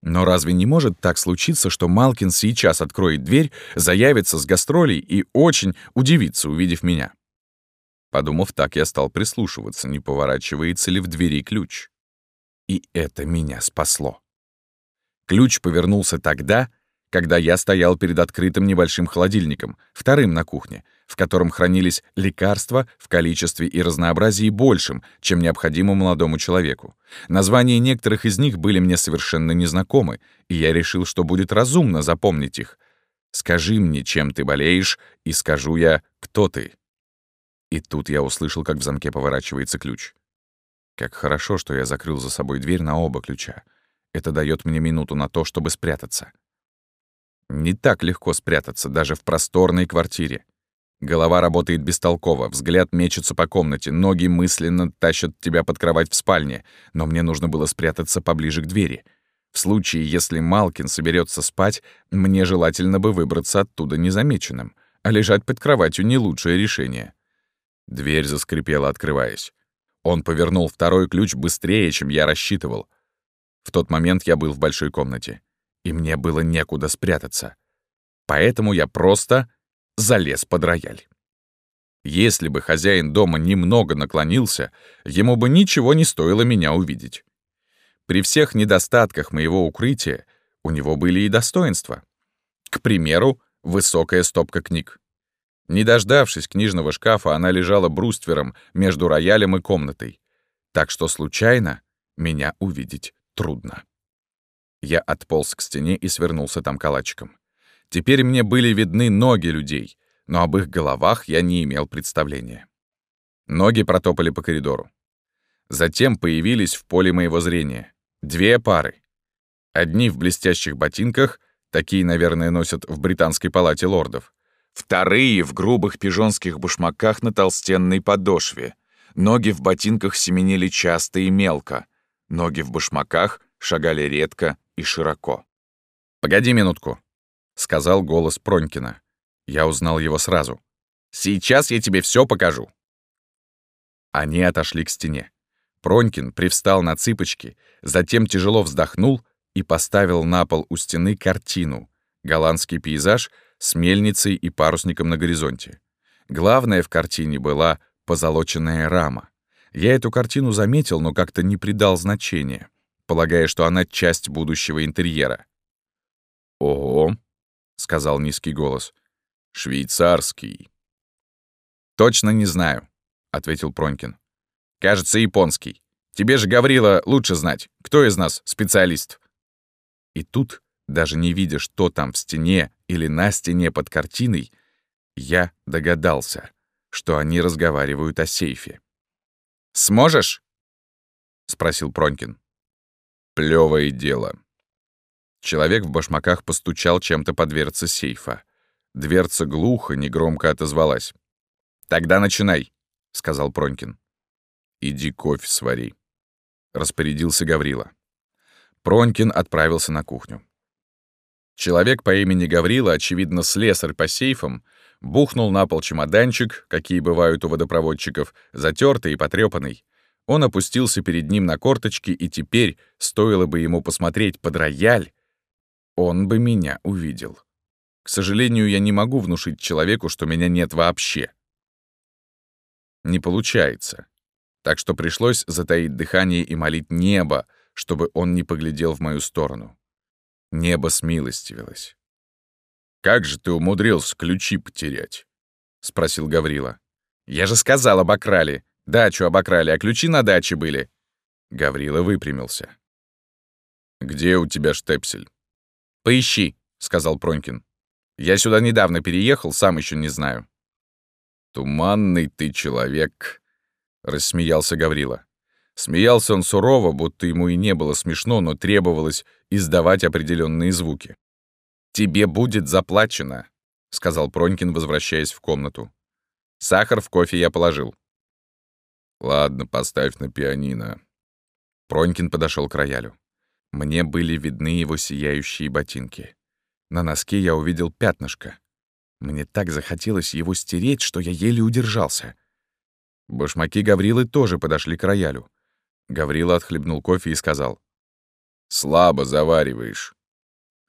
Но разве не может так случиться, что Малкин сейчас откроет дверь, заявится с гастролей и очень удивится, увидев меня? Подумав так, я стал прислушиваться, не поворачивается ли в двери ключ. И это меня спасло. Ключ повернулся тогда, когда я стоял перед открытым небольшим холодильником, вторым на кухне, в котором хранились лекарства в количестве и разнообразии большим, чем необходимо молодому человеку. Названия некоторых из них были мне совершенно незнакомы, и я решил, что будет разумно запомнить их. «Скажи мне, чем ты болеешь, и скажу я, кто ты». И тут я услышал, как в замке поворачивается ключ. Как хорошо, что я закрыл за собой дверь на оба ключа. Это дает мне минуту на то, чтобы спрятаться. Не так легко спрятаться даже в просторной квартире. Голова работает бестолково, взгляд мечется по комнате, ноги мысленно тащат тебя под кровать в спальне, но мне нужно было спрятаться поближе к двери. В случае, если Малкин соберется спать, мне желательно бы выбраться оттуда незамеченным, а лежать под кроватью — не лучшее решение. Дверь заскрипела, открываясь. Он повернул второй ключ быстрее, чем я рассчитывал. В тот момент я был в большой комнате и мне было некуда спрятаться. Поэтому я просто залез под рояль. Если бы хозяин дома немного наклонился, ему бы ничего не стоило меня увидеть. При всех недостатках моего укрытия у него были и достоинства. К примеру, высокая стопка книг. Не дождавшись книжного шкафа, она лежала бруствером между роялем и комнатой, так что случайно меня увидеть трудно. Я отполз к стене и свернулся там калачиком. Теперь мне были видны ноги людей, но об их головах я не имел представления. Ноги протопали по коридору. Затем появились в поле моего зрения. Две пары. Одни в блестящих ботинках, такие, наверное, носят в британской палате лордов. Вторые в грубых пижонских башмаках на толстенной подошве. Ноги в ботинках семенили часто и мелко. Ноги в башмаках шагали редко и широко. «Погоди минутку», — сказал голос Пронькина. Я узнал его сразу. «Сейчас я тебе все покажу». Они отошли к стене. Пронькин привстал на цыпочки, затем тяжело вздохнул и поставил на пол у стены картину — голландский пейзаж с мельницей и парусником на горизонте. Главное в картине была позолоченная рама. Я эту картину заметил, но как-то не придал значения полагая, что она часть будущего интерьера. «Ого», — сказал низкий голос, — «швейцарский». «Точно не знаю», — ответил Пронькин. «Кажется, японский. Тебе же, Гаврила, лучше знать, кто из нас специалист». И тут, даже не видя, что там в стене или на стене под картиной, я догадался, что они разговаривают о сейфе. «Сможешь?» — спросил Пронькин. Плевое дело». Человек в башмаках постучал чем-то по дверце сейфа. Дверца глухо, негромко отозвалась. «Тогда начинай», — сказал Пронькин. «Иди кофе свари», — распорядился Гаврила. Пронькин отправился на кухню. Человек по имени Гаврила, очевидно, слесарь по сейфам, бухнул на пол чемоданчик, какие бывают у водопроводчиков, затертый и потрепанный. Он опустился перед ним на корточки, и теперь, стоило бы ему посмотреть под рояль, он бы меня увидел. К сожалению, я не могу внушить человеку, что меня нет вообще. Не получается. Так что пришлось затаить дыхание и молить небо, чтобы он не поглядел в мою сторону. Небо смилостивилось. «Как же ты умудрился ключи потерять?» — спросил Гаврила. «Я же сказал, обокрали. Дачу обокрали, а ключи на даче были». Гаврила выпрямился. «Где у тебя штепсель?» «Поищи», — сказал Пронькин. «Я сюда недавно переехал, сам еще не знаю». «Туманный ты человек», — рассмеялся Гаврила. Смеялся он сурово, будто ему и не было смешно, но требовалось издавать определенные звуки. «Тебе будет заплачено», — сказал Пронькин, возвращаясь в комнату. «Сахар в кофе я положил». «Ладно, поставь на пианино». Пронькин подошел к роялю. Мне были видны его сияющие ботинки. На носке я увидел пятнышко. Мне так захотелось его стереть, что я еле удержался. Башмаки Гаврилы тоже подошли к роялю. Гаврила отхлебнул кофе и сказал. «Слабо завариваешь».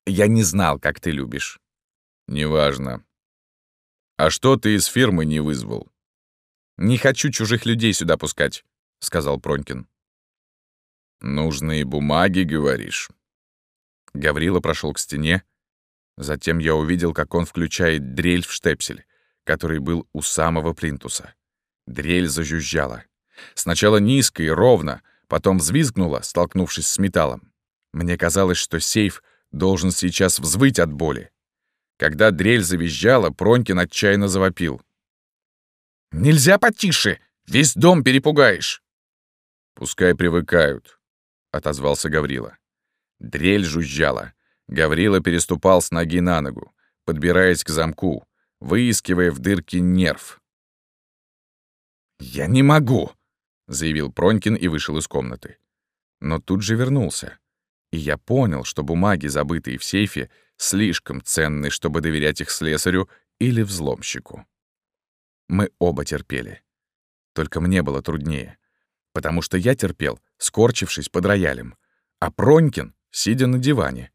«Я не знал, как ты любишь». «Неважно. А что ты из фирмы не вызвал?» «Не хочу чужих людей сюда пускать», — сказал Пронькин. «Нужные бумаги, говоришь?» Гаврила прошел к стене. Затем я увидел, как он включает дрель в штепсель, который был у самого плинтуса. Дрель зажужжала. Сначала низко и ровно, потом взвизгнула, столкнувшись с металлом. Мне казалось, что сейф должен сейчас взвыть от боли. Когда дрель завизжала, Пронькин отчаянно завопил. «Нельзя потише! Весь дом перепугаешь!» «Пускай привыкают», — отозвался Гаврила. Дрель жужжала. Гаврила переступал с ноги на ногу, подбираясь к замку, выискивая в дырке нерв. «Я не могу!» — заявил Пронькин и вышел из комнаты. Но тут же вернулся. И я понял, что бумаги, забытые в сейфе, слишком ценны, чтобы доверять их слесарю или взломщику. Мы оба терпели. Только мне было труднее. Потому что я терпел, скорчившись под роялем, а Пронькин, сидя на диване.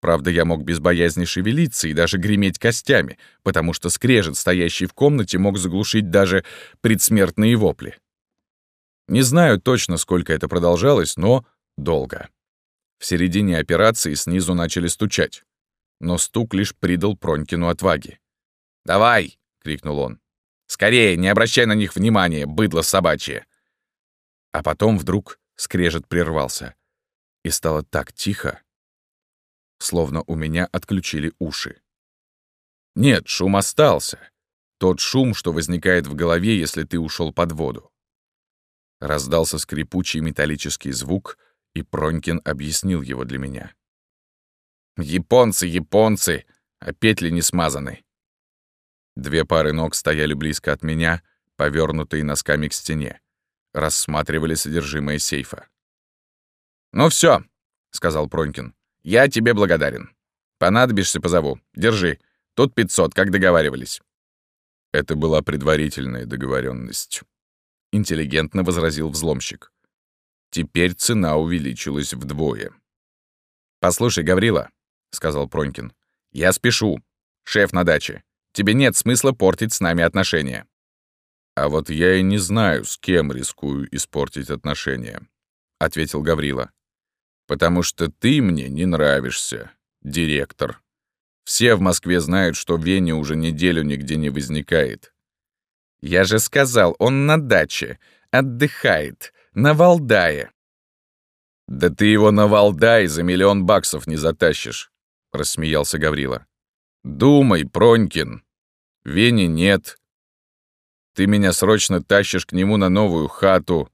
Правда, я мог без боязни шевелиться и даже греметь костями, потому что скрежет, стоящий в комнате, мог заглушить даже предсмертные вопли. Не знаю точно, сколько это продолжалось, но долго. В середине операции снизу начали стучать. Но стук лишь придал Пронькину отваги. «Давай!» — крикнул он. «Скорее, не обращай на них внимания, быдло собачье!» А потом вдруг скрежет прервался. И стало так тихо, словно у меня отключили уши. Нет, шум остался. Тот шум, что возникает в голове, если ты ушел под воду. Раздался скрипучий металлический звук, и Пронькин объяснил его для меня. «Японцы, японцы! А петли не смазаны!» Две пары ног стояли близко от меня, повернутые носками к стене. Рассматривали содержимое сейфа. «Ну все, сказал Пронькин. «Я тебе благодарен. Понадобишься, позову. Держи. Тут 500, как договаривались». Это была предварительная договоренность интеллигентно возразил взломщик. Теперь цена увеличилась вдвое. «Послушай, Гаврила», — сказал Пронькин, — «я спешу. Шеф на даче. Тебе нет смысла портить с нами отношения». «А вот я и не знаю, с кем рискую испортить отношения», — ответил Гаврила. «Потому что ты мне не нравишься, директор. Все в Москве знают, что Веня уже неделю нигде не возникает. Я же сказал, он на даче, отдыхает, на Валдае. Да ты его на Валдай за миллион баксов не затащишь, рассмеялся Гаврила. Думай, Пронькин. Вени нет. Ты меня срочно тащишь к нему на новую хату.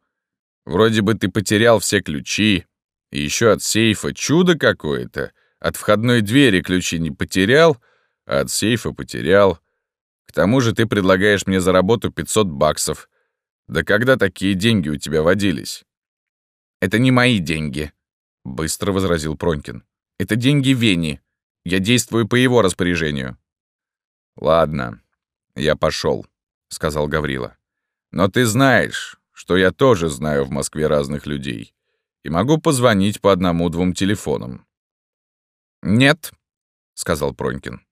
Вроде бы ты потерял все ключи. И еще от сейфа чудо какое-то. От входной двери ключи не потерял, а от сейфа потерял. К тому же ты предлагаешь мне за работу 500 баксов. Да когда такие деньги у тебя водились? Это не мои деньги, быстро возразил Пронькин. Это деньги Вени. Я действую по его распоряжению. Ладно, я пошел, сказал Гаврила. Но ты знаешь, что я тоже знаю в Москве разных людей и могу позвонить по одному-двум телефонам. Нет, сказал Пронькин.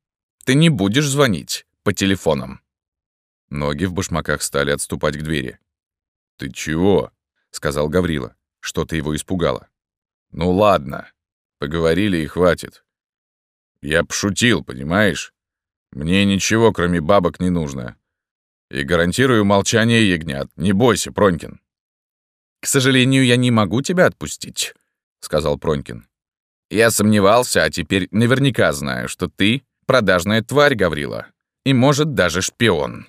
Ты не будешь звонить по телефонам». Ноги в башмаках стали отступать к двери. «Ты чего?» — сказал Гаврила. Что-то его испугало. «Ну ладно, поговорили и хватит. Я пошутил, понимаешь? Мне ничего, кроме бабок, не нужно. И гарантирую молчание ягнят. Не бойся, Пронькин». «К сожалению, я не могу тебя отпустить», — сказал Пронькин. «Я сомневался, а теперь наверняка знаю, что ты продажная тварь, Гаврила и, может, даже шпион.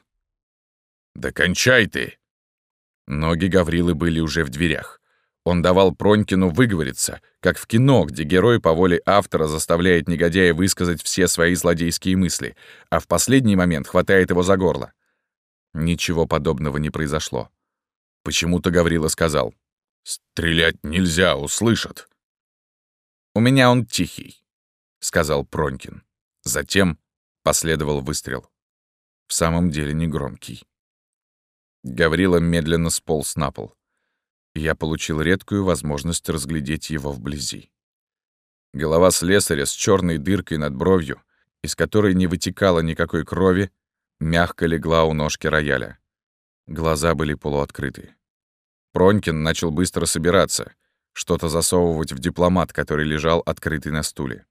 «Да кончай ты!» Ноги Гаврилы были уже в дверях. Он давал Пронькину выговориться, как в кино, где герой по воле автора заставляет негодяя высказать все свои злодейские мысли, а в последний момент хватает его за горло. Ничего подобного не произошло. Почему-то Гаврила сказал, «Стрелять нельзя, услышат». «У меня он тихий», — сказал Пронькин. Затем Последовал выстрел. В самом деле негромкий. Гаврила медленно сполз на пол. Я получил редкую возможность разглядеть его вблизи. Голова слесаря с черной дыркой над бровью, из которой не вытекало никакой крови, мягко легла у ножки рояля. Глаза были полуоткрыты. Пронькин начал быстро собираться, что-то засовывать в дипломат, который лежал открытый на стуле.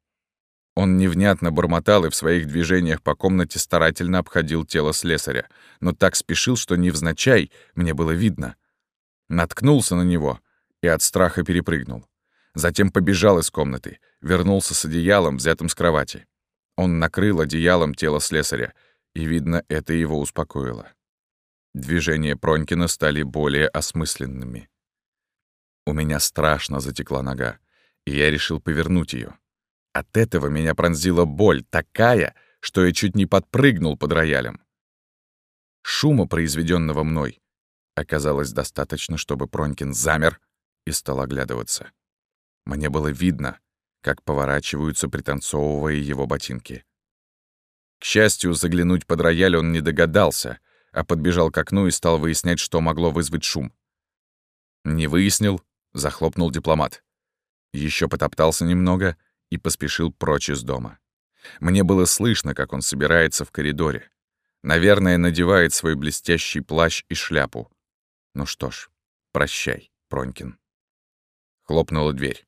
Он невнятно бормотал и в своих движениях по комнате старательно обходил тело слесаря, но так спешил, что невзначай мне было видно. Наткнулся на него и от страха перепрыгнул. Затем побежал из комнаты, вернулся с одеялом, взятым с кровати. Он накрыл одеялом тело слесаря, и, видно, это его успокоило. Движения Пронькина стали более осмысленными. У меня страшно затекла нога, и я решил повернуть ее. От этого меня пронзила боль, такая, что я чуть не подпрыгнул под роялем. Шума, произведенного мной, оказалось достаточно, чтобы Пронькин замер и стал оглядываться. Мне было видно, как поворачиваются, пританцовывая его ботинки. К счастью, заглянуть под рояль он не догадался, а подбежал к окну и стал выяснять, что могло вызвать шум. Не выяснил, захлопнул дипломат. Еще потоптался немного — и поспешил прочь из дома. Мне было слышно, как он собирается в коридоре. Наверное, надевает свой блестящий плащ и шляпу. Ну что ж, прощай, Пронькин. Хлопнула дверь.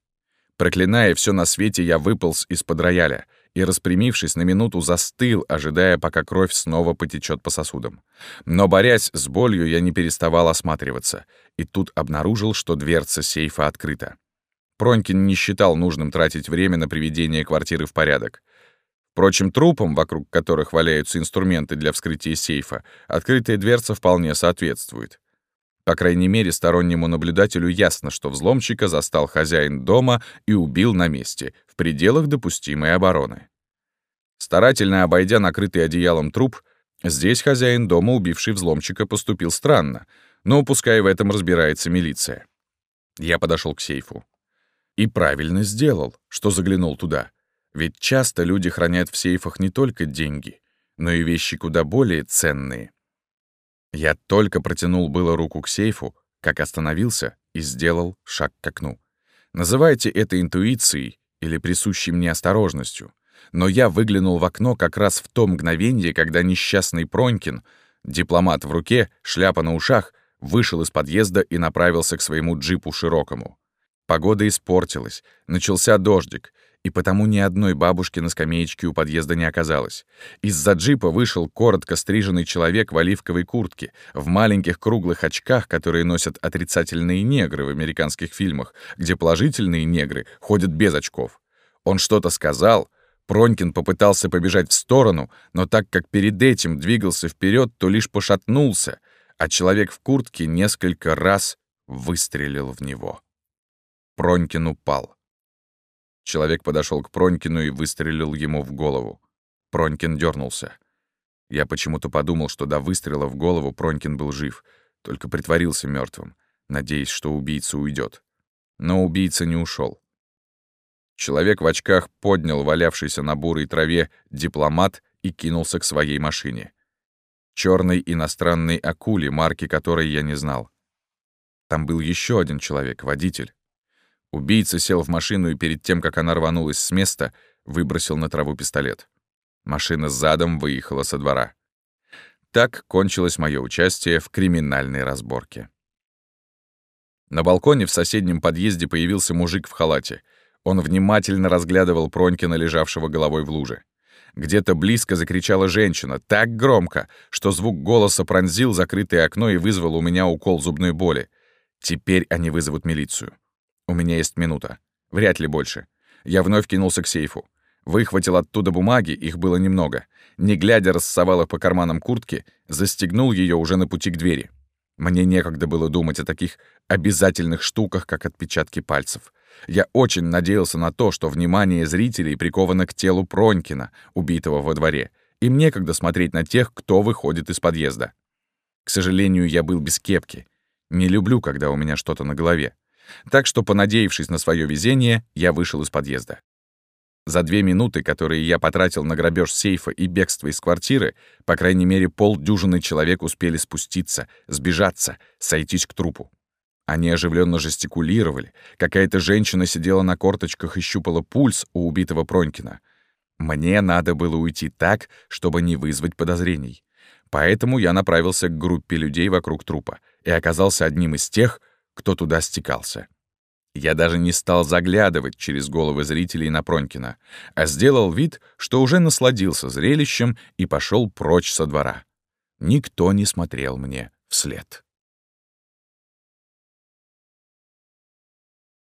Проклиная все на свете, я выполз из-под рояля и, распрямившись на минуту, застыл, ожидая, пока кровь снова потечет по сосудам. Но, борясь с болью, я не переставал осматриваться, и тут обнаружил, что дверца сейфа открыта. Пронькин не считал нужным тратить время на приведение квартиры в порядок. Впрочем, трупам, вокруг которых валяются инструменты для вскрытия сейфа, открытая дверца вполне соответствует. По крайней мере, стороннему наблюдателю ясно, что взломщика застал хозяин дома и убил на месте, пределах допустимой обороны. Старательно обойдя накрытый одеялом труп, здесь хозяин дома, убивший взломщика, поступил странно, но пускай в этом разбирается милиция. Я подошел к сейфу. И правильно сделал, что заглянул туда. Ведь часто люди хранят в сейфах не только деньги, но и вещи куда более ценные. Я только протянул было руку к сейфу, как остановился и сделал шаг к окну. Называйте это интуицией или присущей мне осторожностью, но я выглянул в окно как раз в то мгновение, когда несчастный Пронькин, дипломат в руке, шляпа на ушах, вышел из подъезда и направился к своему джипу широкому. Погода испортилась, начался дождик, и потому ни одной бабушки на скамеечке у подъезда не оказалось. Из-за джипа вышел коротко стриженный человек в оливковой куртке, в маленьких круглых очках, которые носят отрицательные негры в американских фильмах, где положительные негры ходят без очков. Он что-то сказал, Пронькин попытался побежать в сторону, но так как перед этим двигался вперед, то лишь пошатнулся, а человек в куртке несколько раз выстрелил в него. Пронькин упал. Человек подошел к Пронькину и выстрелил ему в голову. Пронькин дернулся. Я почему-то подумал, что до выстрела в голову Пронькин был жив, только притворился мертвым, надеясь, что убийца уйдет. Но убийца не ушел. Человек в очках поднял валявшийся на бурой траве дипломат и кинулся к своей машине. Черной иностранной акуле, марки которой я не знал. Там был еще один человек, водитель. Убийца сел в машину и перед тем, как она рванулась с места, выбросил на траву пистолет. Машина задом выехала со двора. Так кончилось мое участие в криминальной разборке. На балконе в соседнем подъезде появился мужик в халате. Он внимательно разглядывал Пронькина, лежавшего головой в луже. Где-то близко закричала женщина, так громко, что звук голоса пронзил закрытое окно и вызвал у меня укол зубной боли. Теперь они вызовут милицию. У меня есть минута. Вряд ли больше. Я вновь кинулся к сейфу. Выхватил оттуда бумаги, их было немного. Не глядя, рассовал их по карманам куртки, застегнул ее уже на пути к двери. Мне некогда было думать о таких обязательных штуках, как отпечатки пальцев. Я очень надеялся на то, что внимание зрителей приковано к телу Пронькина, убитого во дворе. Им некогда смотреть на тех, кто выходит из подъезда. К сожалению, я был без кепки. Не люблю, когда у меня что-то на голове. Так что, понадеявшись на свое везение, я вышел из подъезда. За две минуты, которые я потратил на грабеж сейфа и бегство из квартиры, по крайней мере, полдюжины человек успели спуститься, сбежаться, сойтись к трупу. Они оживленно жестикулировали. Какая-то женщина сидела на корточках и щупала пульс у убитого Пронькина. Мне надо было уйти так, чтобы не вызвать подозрений. Поэтому я направился к группе людей вокруг трупа и оказался одним из тех, кто туда стекался. Я даже не стал заглядывать через головы зрителей на Пронькина, а сделал вид, что уже насладился зрелищем и пошел прочь со двора. Никто не смотрел мне вслед.